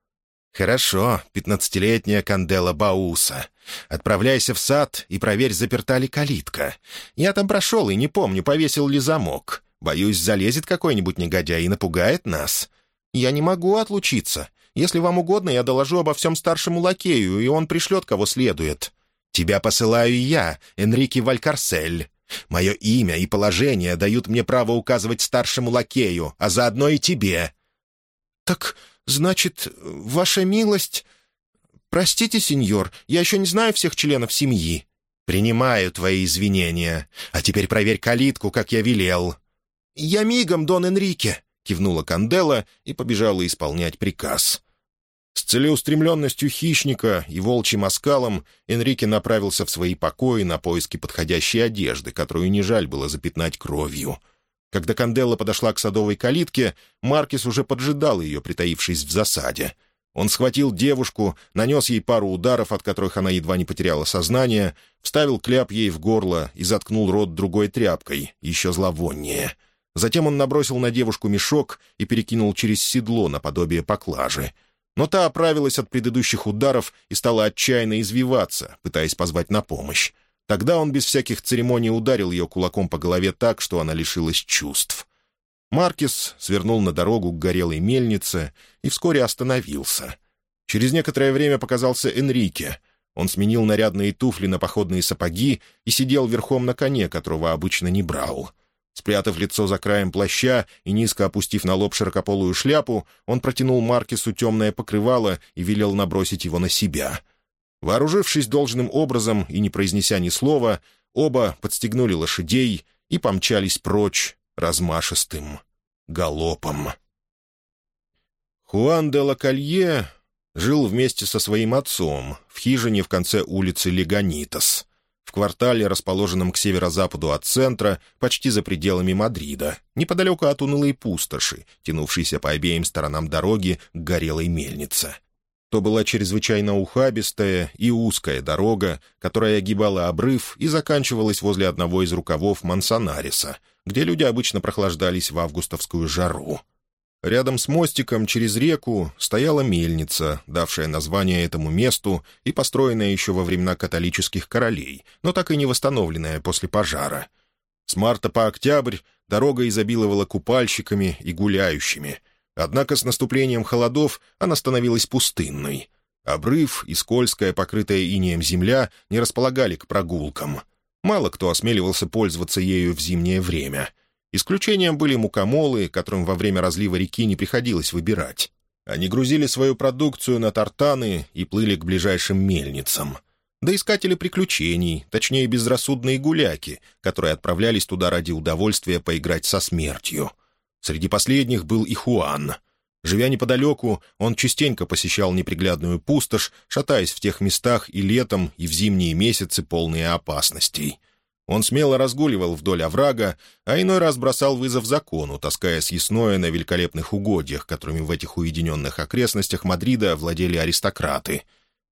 [SPEAKER 2] «Хорошо, пятнадцатилетняя Кандела Бауса. Отправляйся в сад и проверь, заперта ли калитка. Я там прошел и не помню, повесил ли замок. Боюсь, залезет какой-нибудь негодяй и напугает нас».
[SPEAKER 3] «Я не могу отлучиться. Если вам угодно, я доложу обо всем старшему лакею, и он пришлет, кого следует».
[SPEAKER 2] «Тебя посылаю я, Энрике Валькарсель. Мое имя и положение дают мне право указывать старшему лакею, а заодно и тебе».
[SPEAKER 3] «Так, значит, ваша милость...» «Простите, сеньор, я еще не знаю всех членов семьи».
[SPEAKER 2] «Принимаю твои извинения. А теперь проверь калитку, как я велел».
[SPEAKER 3] «Я мигом, Дон Энрике», — кивнула Кандела и побежала исполнять приказ.
[SPEAKER 1] С целеустремленностью хищника и волчьим оскалом Энрике направился в свои покои на поиски подходящей одежды, которую не жаль было запятнать кровью. Когда Канделла подошла к садовой калитке, Маркис уже поджидал ее, притаившись в засаде. Он схватил девушку, нанес ей пару ударов, от которых она едва не потеряла сознание, вставил кляп ей в горло и заткнул рот другой тряпкой, еще зловоннее. Затем он набросил на девушку мешок и перекинул через седло наподобие поклажи. Но та оправилась от предыдущих ударов и стала отчаянно извиваться, пытаясь позвать на помощь. Тогда он без всяких церемоний ударил ее кулаком по голове так, что она лишилась чувств. Маркис свернул на дорогу к горелой мельнице и вскоре остановился. Через некоторое время показался Энрике. Он сменил нарядные туфли на походные сапоги и сидел верхом на коне, которого обычно не брал. Спрятав лицо за краем плаща и низко опустив на лоб широкополую шляпу, он протянул Маркису темное покрывало и велел набросить его на себя. Вооружившись должным образом и не произнеся ни слова, оба подстегнули лошадей и помчались прочь размашистым галопом. Хуан де Лакалье жил вместе со своим отцом в хижине в конце улицы Леганитас, в квартале, расположенном к северо-западу от центра, почти за пределами Мадрида, неподалеку от унылой пустоши, тянувшейся по обеим сторонам дороги к горелой мельнице — то была чрезвычайно ухабистая и узкая дорога, которая огибала обрыв и заканчивалась возле одного из рукавов Мансонариса, где люди обычно прохлаждались в августовскую жару. Рядом с мостиком через реку стояла мельница, давшая название этому месту и построенная еще во времена католических королей, но так и не восстановленная после пожара. С марта по октябрь дорога изобиловала купальщиками и гуляющими — Однако с наступлением холодов она становилась пустынной. Обрыв и скользкая, покрытая инеем земля, не располагали к прогулкам. Мало кто осмеливался пользоваться ею в зимнее время. Исключением были мукомолы, которым во время разлива реки не приходилось выбирать. Они грузили свою продукцию на тартаны и плыли к ближайшим мельницам. Да искатели приключений, точнее безрассудные гуляки, которые отправлялись туда ради удовольствия поиграть со смертью — Среди последних был и Хуан. Живя неподалеку, он частенько посещал неприглядную пустошь, шатаясь в тех местах и летом, и в зимние месяцы, полные опасностей. Он смело разгуливал вдоль оврага, а иной раз бросал вызов закону, таская съестное на великолепных угодьях, которыми в этих уединенных окрестностях Мадрида владели аристократы.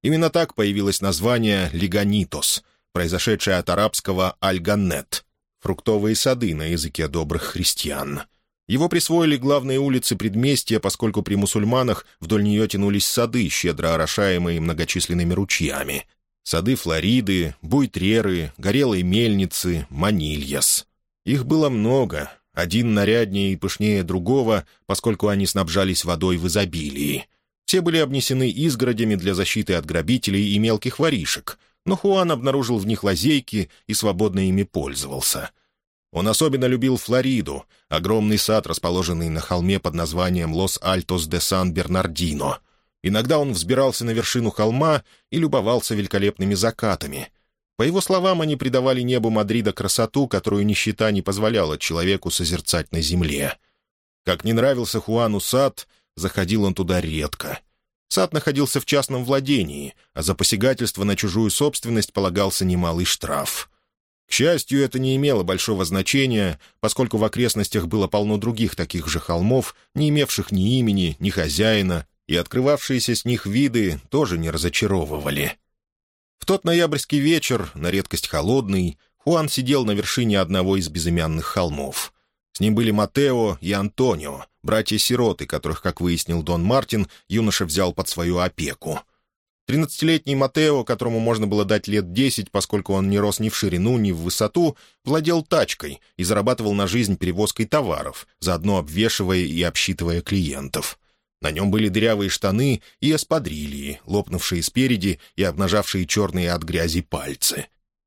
[SPEAKER 1] Именно так появилось название «Лиганитос», произошедшее от арабского «альганет» — фруктовые сады на языке добрых христиан. Его присвоили главные улицы предместья, поскольку при мусульманах вдоль нее тянулись сады, щедро орошаемые многочисленными ручьями. Сады Флориды, Буйтреры, Горелой Мельницы, Манильяс. Их было много, один наряднее и пышнее другого, поскольку они снабжались водой в изобилии. Все были обнесены изгородями для защиты от грабителей и мелких воришек, но Хуан обнаружил в них лазейки и свободно ими пользовался — он особенно любил Флориду, огромный сад, расположенный на холме под названием Лос-Альтос-де-Сан-Бернардино. Иногда он взбирался на вершину холма и любовался великолепными закатами. По его словам, они придавали небу Мадрида красоту, которую нищета не позволяла человеку созерцать на земле. Как не нравился Хуану сад, заходил он туда редко. Сад находился в частном владении, а за посягательство на чужую собственность полагался немалый штраф. К счастью, это не имело большого значения, поскольку в окрестностях было полно других таких же холмов, не имевших ни имени, ни хозяина, и открывавшиеся с них виды тоже не разочаровывали. В тот ноябрьский вечер, на редкость холодный, Хуан сидел на вершине одного из безымянных холмов. С ним были Матео и Антонио, братья-сироты, которых, как выяснил Дон Мартин, юноша взял под свою опеку — Тринадцатилетний Матео, которому можно было дать лет десять, поскольку он не рос ни в ширину, ни в высоту, владел тачкой и зарабатывал на жизнь перевозкой товаров, заодно обвешивая и обсчитывая клиентов. На нем были дырявые штаны и эспадрильи, лопнувшие спереди и обнажавшие черные от грязи пальцы.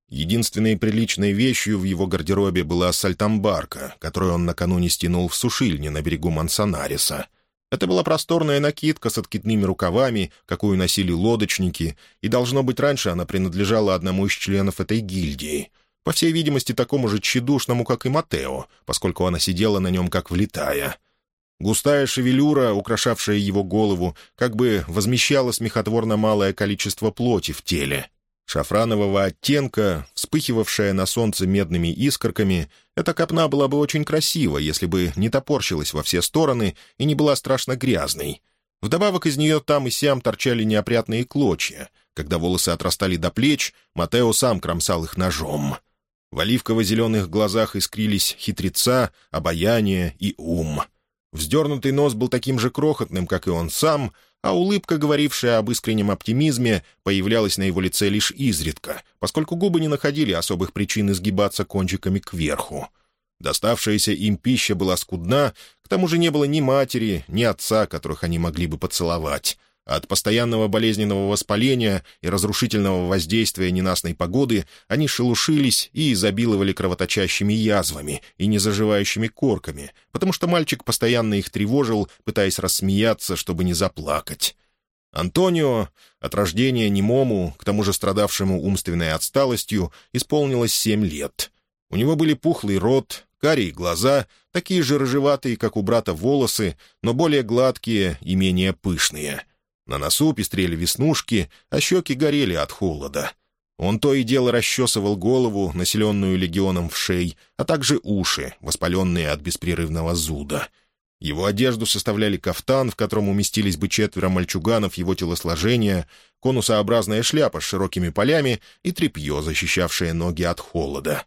[SPEAKER 1] Единственной приличной вещью в его гардеробе была сальтамбарка, которую он накануне стянул в сушильне на берегу Мансонариса — это была просторная накидка с откидными рукавами, какую носили лодочники, и, должно быть, раньше она принадлежала одному из членов этой гильдии. По всей видимости, такому же тщедушному, как и Матео, поскольку она сидела на нем как влитая. Густая шевелюра, украшавшая его голову, как бы возмещала смехотворно малое количество плоти в теле. Шафранового оттенка, вспыхивавшая на солнце медными искорками, эта копна была бы очень красива, если бы не топорщилась во все стороны и не была страшно грязной. Вдобавок из нее там и сям торчали неопрятные клочья. Когда волосы отрастали до плеч, Матео сам кромсал их ножом. В оливково-зеленых глазах искрились хитреца, обаяние и ум. Вздернутый нос был таким же крохотным, как и он сам, а улыбка, говорившая об искреннем оптимизме, появлялась на его лице лишь изредка, поскольку губы не находили особых причин изгибаться кончиками кверху. Доставшаяся им пища была скудна, к тому же не было ни матери, ни отца, которых они могли бы поцеловать. От постоянного болезненного воспаления и разрушительного воздействия ненастной погоды они шелушились и изобиловали кровоточащими язвами и незаживающими корками, потому что мальчик постоянно их тревожил, пытаясь рассмеяться, чтобы не заплакать. Антонио, от рождения немому, к тому же страдавшему умственной отсталостью, исполнилось семь лет. У него были пухлый рот, карие глаза, такие же рыжеватые, как у брата волосы, но более гладкие и менее пышные — на носу пестрели веснушки, а щеки горели от холода. Он то и дело расчесывал голову, населенную легионом в шей, а также уши, воспаленные от беспрерывного зуда. Его одежду составляли кафтан, в котором уместились бы четверо мальчуганов его телосложения, конусообразная шляпа с широкими полями и тряпье, защищавшее ноги от холода.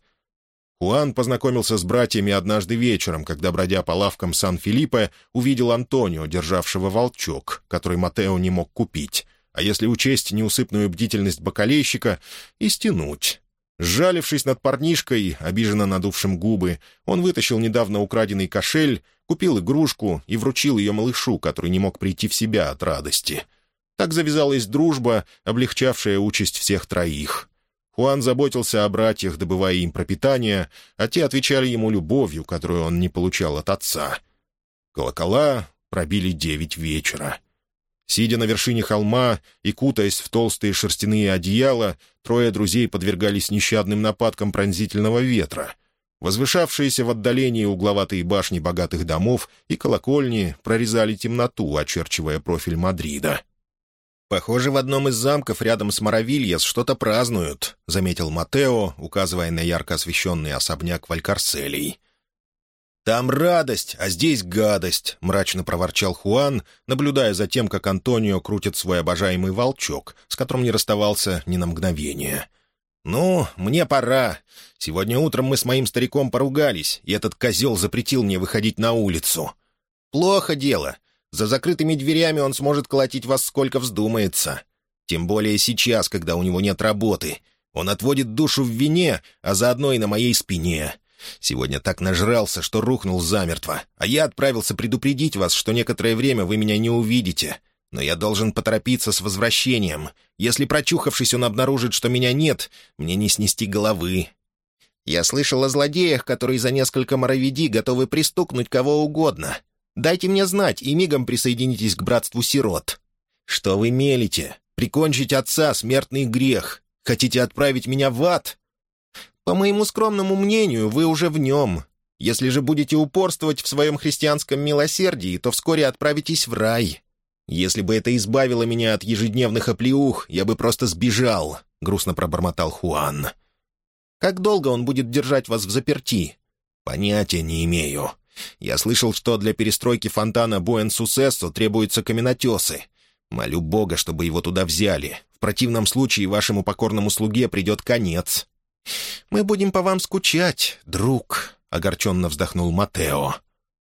[SPEAKER 1] Хуан познакомился с братьями однажды вечером, когда, бродя по лавкам Сан-Филиппе, увидел Антонио, державшего волчок, который Матео не мог купить, а если учесть неусыпную бдительность бакалейщика, и стянуть. Сжалившись над парнишкой, обиженно надувшим губы, он вытащил недавно украденный кошель, купил игрушку и вручил ее малышу, который не мог прийти в себя от радости. Так завязалась дружба, облегчавшая участь всех троих. Хуан заботился о братьях, добывая им пропитание, а те отвечали ему любовью, которую он не получал от отца. Колокола пробили девять вечера. Сидя на вершине холма и кутаясь в толстые шерстяные одеяла, трое друзей подвергались нещадным нападкам пронзительного ветра. Возвышавшиеся в отдалении угловатые башни богатых домов и колокольни прорезали темноту, очерчивая профиль Мадрида. «Похоже, в одном из замков рядом с Моровильес что-то празднуют», — заметил Матео, указывая на ярко освещенный особняк Валькарселей. «Там радость, а здесь гадость», — мрачно проворчал Хуан, наблюдая за тем, как Антонио крутит свой обожаемый волчок, с которым не расставался ни на мгновение. «Ну, мне пора. Сегодня утром мы с моим стариком поругались, и этот козел запретил мне выходить на улицу. Плохо дело. За закрытыми дверями он сможет колотить вас сколько вздумается. Тем более сейчас, когда у него нет работы. Он отводит душу в вине, а заодно и на моей спине. Сегодня так нажрался, что рухнул замертво, а я отправился предупредить вас, что некоторое время вы меня не увидите. Но я должен поторопиться с возвращением. Если, прочухавшись, он обнаружит, что меня нет, мне не снести головы. Я слышал о злодеях, которые за несколько моровиди готовы пристукнуть кого угодно. Дайте мне знать и мигом присоединитесь к братству сирот. Что вы мелите? Прикончить отца — смертный грех. Хотите отправить меня в ад? По моему скромному мнению, вы уже в нем. Если же будете упорствовать в своем христианском милосердии, то вскоре отправитесь в рай. Если бы это избавило меня от ежедневных оплеух, я бы просто сбежал», — грустно пробормотал Хуан. «Как долго он будет держать вас в заперти?» «Понятия не имею. Я слышал, что для перестройки фонтана Буэн-Сусессо требуются каменотесы. Молю Бога, чтобы его туда взяли. В противном случае вашему покорному слуге придет конец». «Мы будем по вам скучать, друг», — огорченно вздохнул Матео.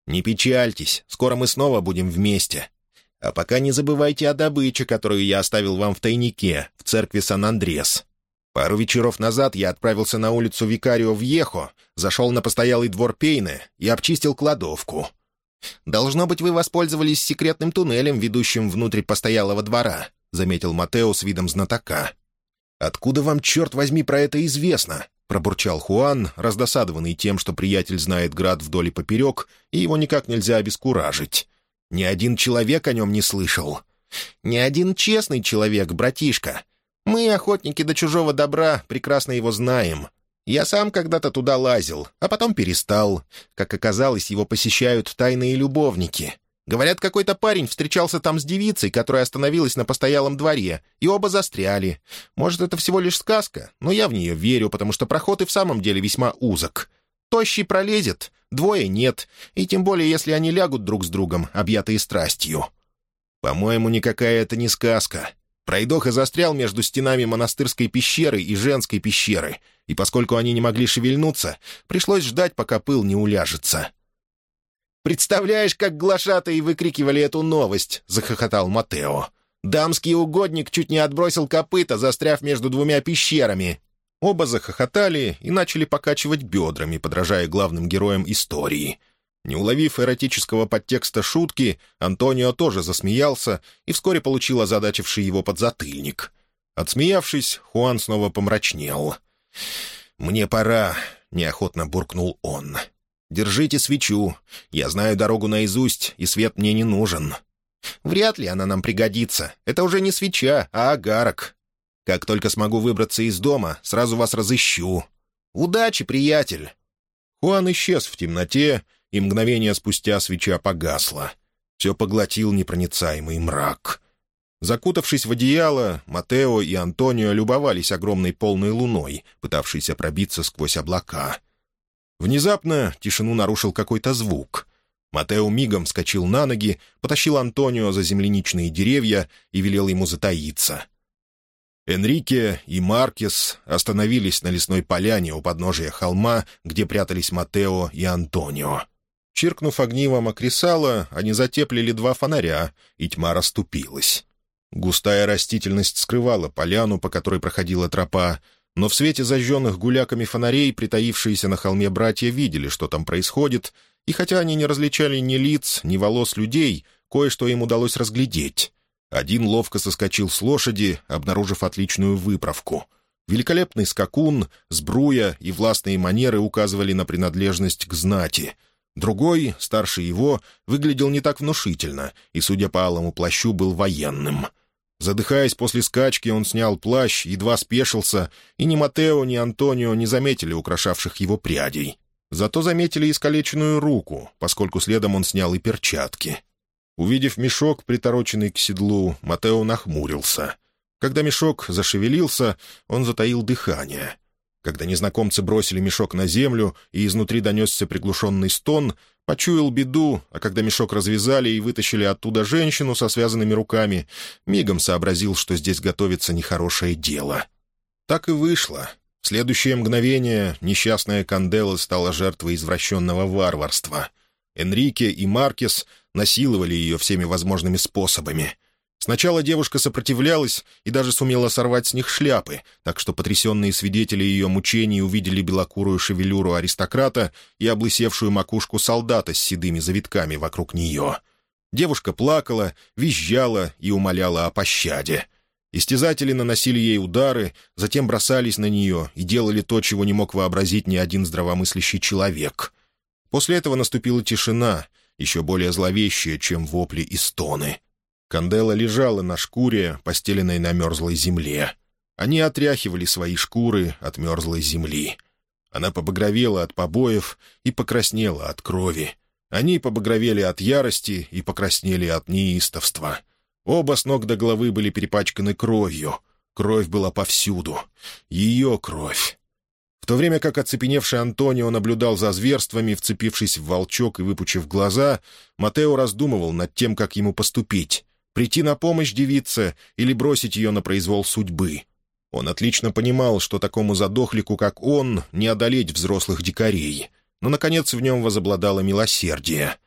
[SPEAKER 1] «Не печальтесь, скоро мы снова будем вместе. А пока не забывайте о добыче, которую я оставил вам в тайнике, в церкви Сан-Андрес. Пару вечеров назад я отправился на улицу Викарио в Ехо, зашел на постоялый двор Пейны и обчистил кладовку. «Должно быть, вы воспользовались секретным туннелем, ведущим внутрь постоялого двора», — заметил Матео с видом знатока. «Откуда вам, черт возьми, про это известно?» — пробурчал Хуан, раздосадованный тем, что приятель знает град вдоль и поперек, и его никак нельзя обескуражить. «Ни один человек о нем не слышал». «Ни один честный человек, братишка. Мы, охотники до чужого добра, прекрасно его знаем. Я сам когда-то туда лазил, а потом перестал. Как оказалось, его посещают тайные любовники. Говорят, какой-то парень встречался там с девицей, которая остановилась на постоялом дворе, и оба застряли. Может, это всего лишь сказка, но я в нее верю, потому что проход и в самом деле весьма узок. Тощий пролезет, двое нет, и тем более, если они лягут друг с другом, объятые страстью.
[SPEAKER 3] «По-моему, никакая это не сказка. Пройдоха застрял между стенами монастырской пещеры и женской пещеры, и поскольку они не могли шевельнуться, пришлось ждать, пока пыл не уляжется». «Представляешь, как глашатые выкрикивали эту новость!» — захохотал Матео. «Дамский угодник чуть не отбросил копыта, застряв между двумя пещерами». Оба захохотали и начали покачивать бедрами, подражая главным героям истории. Не уловив эротического подтекста шутки, Антонио тоже засмеялся и вскоре получил озадачивший его подзатыльник. Отсмеявшись, Хуан снова помрачнел. «Мне пора», — неохотно буркнул он. Держите свечу. Я знаю дорогу наизусть, и свет мне не нужен. Вряд ли она нам пригодится. Это уже не свеча, а агарок. Как только смогу выбраться из дома, сразу вас разыщу. Удачи, приятель!» Хуан исчез в темноте, и мгновение спустя свеча погасла. Все поглотил непроницаемый мрак. Закутавшись в одеяло, Матео и Антонио любовались огромной полной луной, пытавшейся пробиться сквозь облака — Внезапно тишину нарушил какой-то звук. Матео мигом вскочил на ноги, потащил Антонио за земляничные деревья и велел ему затаиться. Энрике и Маркес остановились на лесной поляне у подножия холма, где прятались Матео и Антонио. Чиркнув огнивом окресала, они затеплили два фонаря, и тьма расступилась. Густая растительность скрывала поляну, по которой проходила тропа, но в свете зажженных гуляками фонарей притаившиеся на холме братья видели, что там происходит, и хотя они не различали ни лиц, ни волос людей, кое-что им удалось разглядеть. Один ловко соскочил с лошади, обнаружив отличную выправку. Великолепный скакун, сбруя и властные манеры указывали на принадлежность к знати. Другой, старше его, выглядел не так внушительно и, судя по алому плащу, был военным — Задыхаясь после скачки, он снял плащ, едва спешился, и ни Матео, ни Антонио не заметили украшавших его прядей. Зато заметили искалеченную руку, поскольку следом он снял и перчатки. Увидев мешок, притороченный к седлу, Матео нахмурился. Когда мешок зашевелился, он затаил дыхание. Когда незнакомцы бросили мешок на землю, и изнутри донесся приглушенный стон, Почуял беду, а когда мешок развязали и вытащили оттуда женщину со связанными руками, мигом сообразил, что здесь готовится нехорошее дело. Так и вышло. В следующее мгновение несчастная Кандела стала жертвой извращенного варварства. Энрике и Маркес насиловали ее всеми возможными способами — Сначала девушка сопротивлялась и даже сумела сорвать с них шляпы, так что потрясенные свидетели ее мучений увидели белокурую шевелюру аристократа и облысевшую макушку солдата с седыми завитками вокруг нее. Девушка плакала, визжала и умоляла о пощаде. Истязатели наносили ей удары, затем бросались на нее и делали то, чего не мог вообразить ни один здравомыслящий человек. После этого наступила тишина, еще более зловещая, чем вопли и стоны — Кандела лежала на шкуре, постеленной на мерзлой земле. Они отряхивали свои шкуры от мерзлой земли. Она побагровела от побоев и покраснела от крови. Они побагровели от ярости и покраснели от неистовства. Оба с ног до головы были перепачканы кровью. Кровь была повсюду. Ее кровь. В то время как оцепеневший Антонио наблюдал за зверствами, вцепившись в волчок и выпучив глаза, Матео раздумывал над тем, как ему поступить прийти на помощь девице или бросить ее на произвол судьбы. Он отлично понимал, что такому задохлику, как он, не одолеть взрослых дикарей. Но, наконец, в нем возобладало милосердие.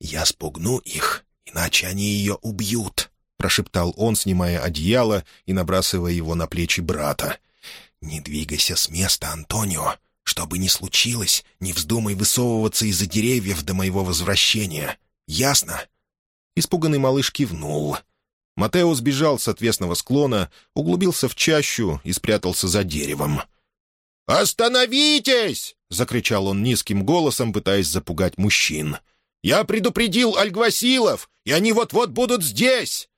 [SPEAKER 3] «Я спугну их, иначе они ее убьют», — прошептал он, снимая одеяло и набрасывая его на плечи брата. «Не двигайся с места, Антонио. Что бы ни случилось, не вздумай высовываться из-за деревьев до моего возвращения. Ясно?» Испуганный малыш кивнул. Матео сбежал с отвесного склона, углубился в чащу и спрятался за деревом. «Остановитесь!» — закричал он низким голосом, пытаясь запугать мужчин. «Я предупредил Альгвасилов, и они вот-вот будут здесь!»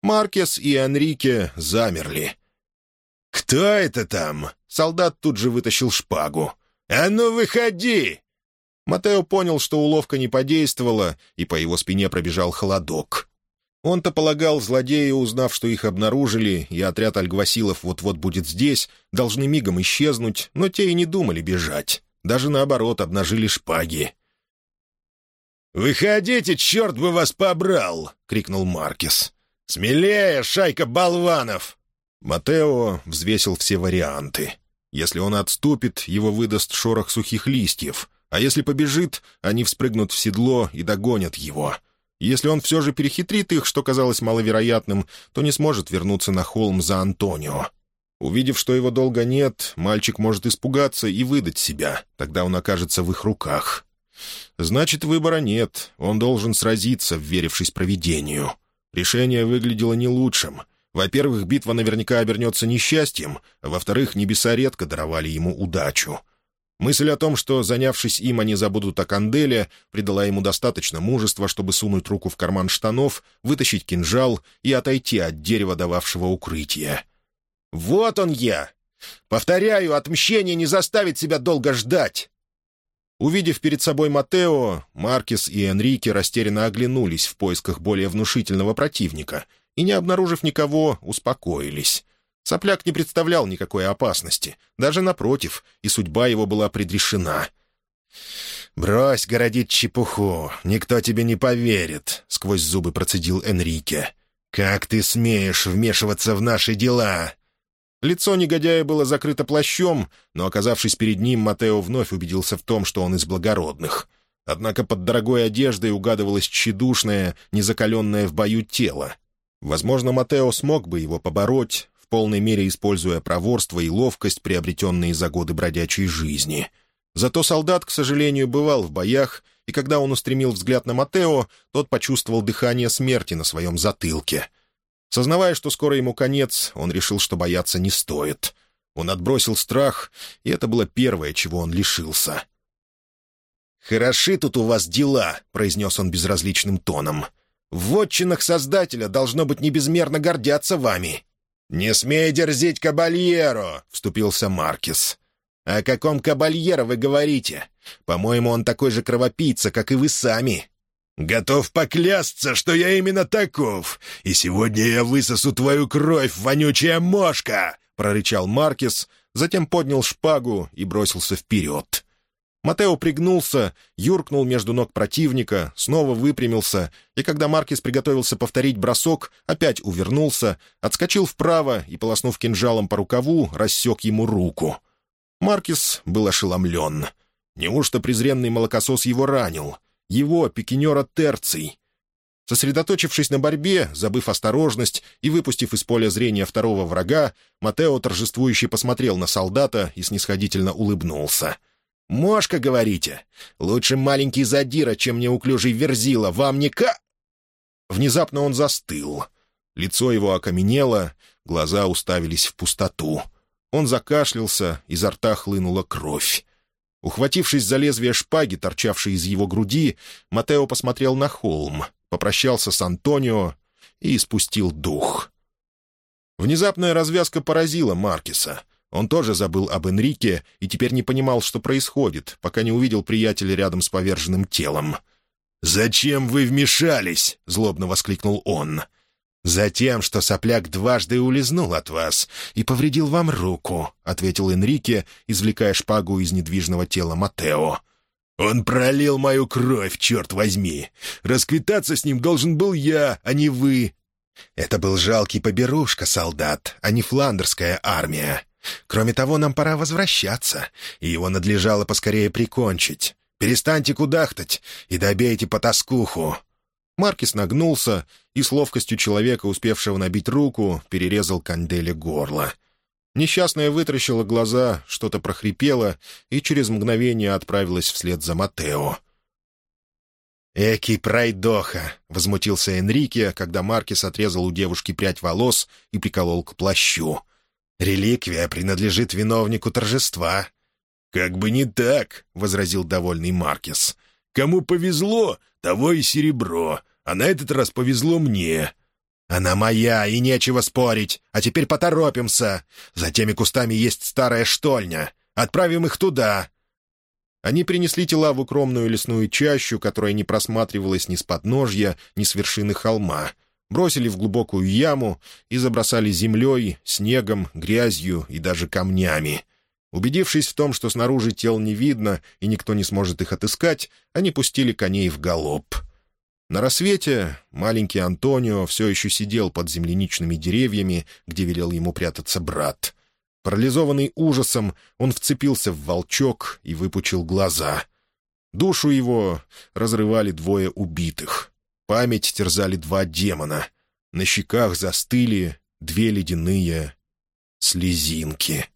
[SPEAKER 3] Маркес и Энрике замерли. «Кто это там?» — солдат тут же вытащил шпагу. «А ну, выходи!» Матео понял, что уловка не подействовала, и по его спине пробежал холодок. Он-то полагал, злодеи, узнав, что их обнаружили, и отряд альгвасилов вот-вот будет здесь, должны мигом исчезнуть, но те и не думали бежать. Даже наоборот, обнажили шпаги.
[SPEAKER 1] «Выходите, черт бы вас побрал!» — крикнул Маркис. «Смелее, шайка болванов!»
[SPEAKER 3] Матео взвесил все варианты. Если он отступит, его выдаст шорох сухих листьев, а если побежит, они вспрыгнут в седло и догонят его. Если он все же перехитрит их, что казалось маловероятным, то не сможет вернуться на холм за Антонио. Увидев, что его долго нет, мальчик может испугаться и выдать себя, тогда он окажется в их руках. Значит, выбора нет, он должен сразиться, вверившись провидению. Решение выглядело не лучшим. Во-первых, битва наверняка обернется несчастьем, а во-вторых, небеса редко даровали ему удачу. Мысль о том, что, занявшись им, они забудут о Канделе, придала ему достаточно мужества, чтобы сунуть руку в карман штанов, вытащить кинжал и отойти от дерева, дававшего укрытие. «Вот он я! Повторяю, отмщение не заставит себя долго ждать!» Увидев перед собой Матео, Маркес и Энрике растерянно оглянулись в поисках более внушительного противника и, не обнаружив никого, успокоились. Сопляк не представлял никакой опасности, даже напротив, и судьба его была предрешена. «Брось городить чепуху, никто тебе не поверит», — сквозь зубы процедил Энрике. «Как ты смеешь вмешиваться в наши дела?» Лицо негодяя было закрыто плащом, но, оказавшись перед ним, Матео вновь убедился в том, что он из благородных. Однако под дорогой одеждой угадывалось тщедушное, незакаленное в бою тело. Возможно, Матео смог бы его побороть, полной мере используя проворство и ловкость, приобретенные за годы бродячей жизни. Зато солдат, к сожалению, бывал в боях, и когда он устремил взгляд на Матео, тот почувствовал дыхание смерти на своем затылке — Сознавая, что скоро ему конец, он решил, что бояться не стоит. Он отбросил страх, и это было первое, чего он лишился. «Хороши тут у вас дела», — произнес он безразличным тоном. «В вотчинах Создателя должно быть не безмерно гордятся вами». «Не смей дерзить кабальеро», — вступился Маркис. «О каком кабальеро вы говорите? По-моему, он такой же кровопийца, как и вы сами. «Готов поклясться, что я именно таков, и сегодня я высосу твою кровь, вонючая мошка!» — прорычал Маркис, затем поднял шпагу и бросился вперед. Матео пригнулся, юркнул между ног противника, снова выпрямился, и когда Маркис приготовился повторить бросок, опять увернулся, отскочил вправо и, полоснув кинжалом по рукаву, рассек ему руку. Маркис был ошеломлен. Неужто презренный молокосос его ранил? его, пикинера Терций. Сосредоточившись на борьбе, забыв осторожность и выпустив из поля зрения второго врага, Матео торжествующе посмотрел на солдата и снисходительно улыбнулся. «Мошка, говорите? Лучше маленький задира, чем неуклюжий верзила. Вам не ка...» Внезапно он застыл. Лицо его окаменело, глаза уставились в пустоту. Он закашлялся, изо рта хлынула кровь. Ухватившись за лезвие шпаги, торчавшей из его груди, Матео посмотрел на холм, попрощался с Антонио и испустил дух. Внезапная развязка поразила Маркиса. Он тоже забыл об Энрике и теперь не понимал, что происходит, пока не увидел приятеля рядом с поверженным телом. «Зачем вы вмешались?» — злобно воскликнул он. «Затем, что сопляк дважды улизнул от вас и повредил вам руку», — ответил Энрике, извлекая шпагу из недвижного тела Матео. «Он пролил мою кровь, черт возьми! Расквитаться с ним должен был я, а не вы!» «Это был жалкий поберушка, солдат, а не фландерская армия. Кроме того, нам пора возвращаться, и его надлежало поскорее прикончить. Перестаньте кудахтать и добейте по тоскуху. Маркис нагнулся и с ловкостью человека, успевшего набить руку, перерезал Канделе горло. Несчастная вытращила глаза, что-то прохрипело и через мгновение отправилась вслед за Матео. «Эки пройдоха!» — возмутился Энрике, когда Маркис отрезал у девушки прядь волос и приколол к плащу. «Реликвия принадлежит виновнику торжества». «Как бы не так!» — возразил довольный Маркис. «Кому повезло, того и серебро, а на этот раз повезло мне. Она моя, и нечего спорить, а теперь поторопимся. За теми кустами есть старая штольня. Отправим их туда». Они принесли тела в укромную лесную чащу, которая не просматривалась ни с подножья, ни с вершины холма, бросили в глубокую яму и забросали землей, снегом, грязью и даже камнями.
[SPEAKER 1] Убедившись в том, что снаружи тел не видно и никто не сможет их отыскать, они пустили коней в галоп. На рассвете маленький Антонио все еще сидел под земляничными деревьями, где велел ему прятаться брат. Парализованный ужасом, он вцепился в волчок и выпучил глаза. Душу его разрывали двое убитых. Память терзали два демона. На щеках застыли две ледяные слезинки.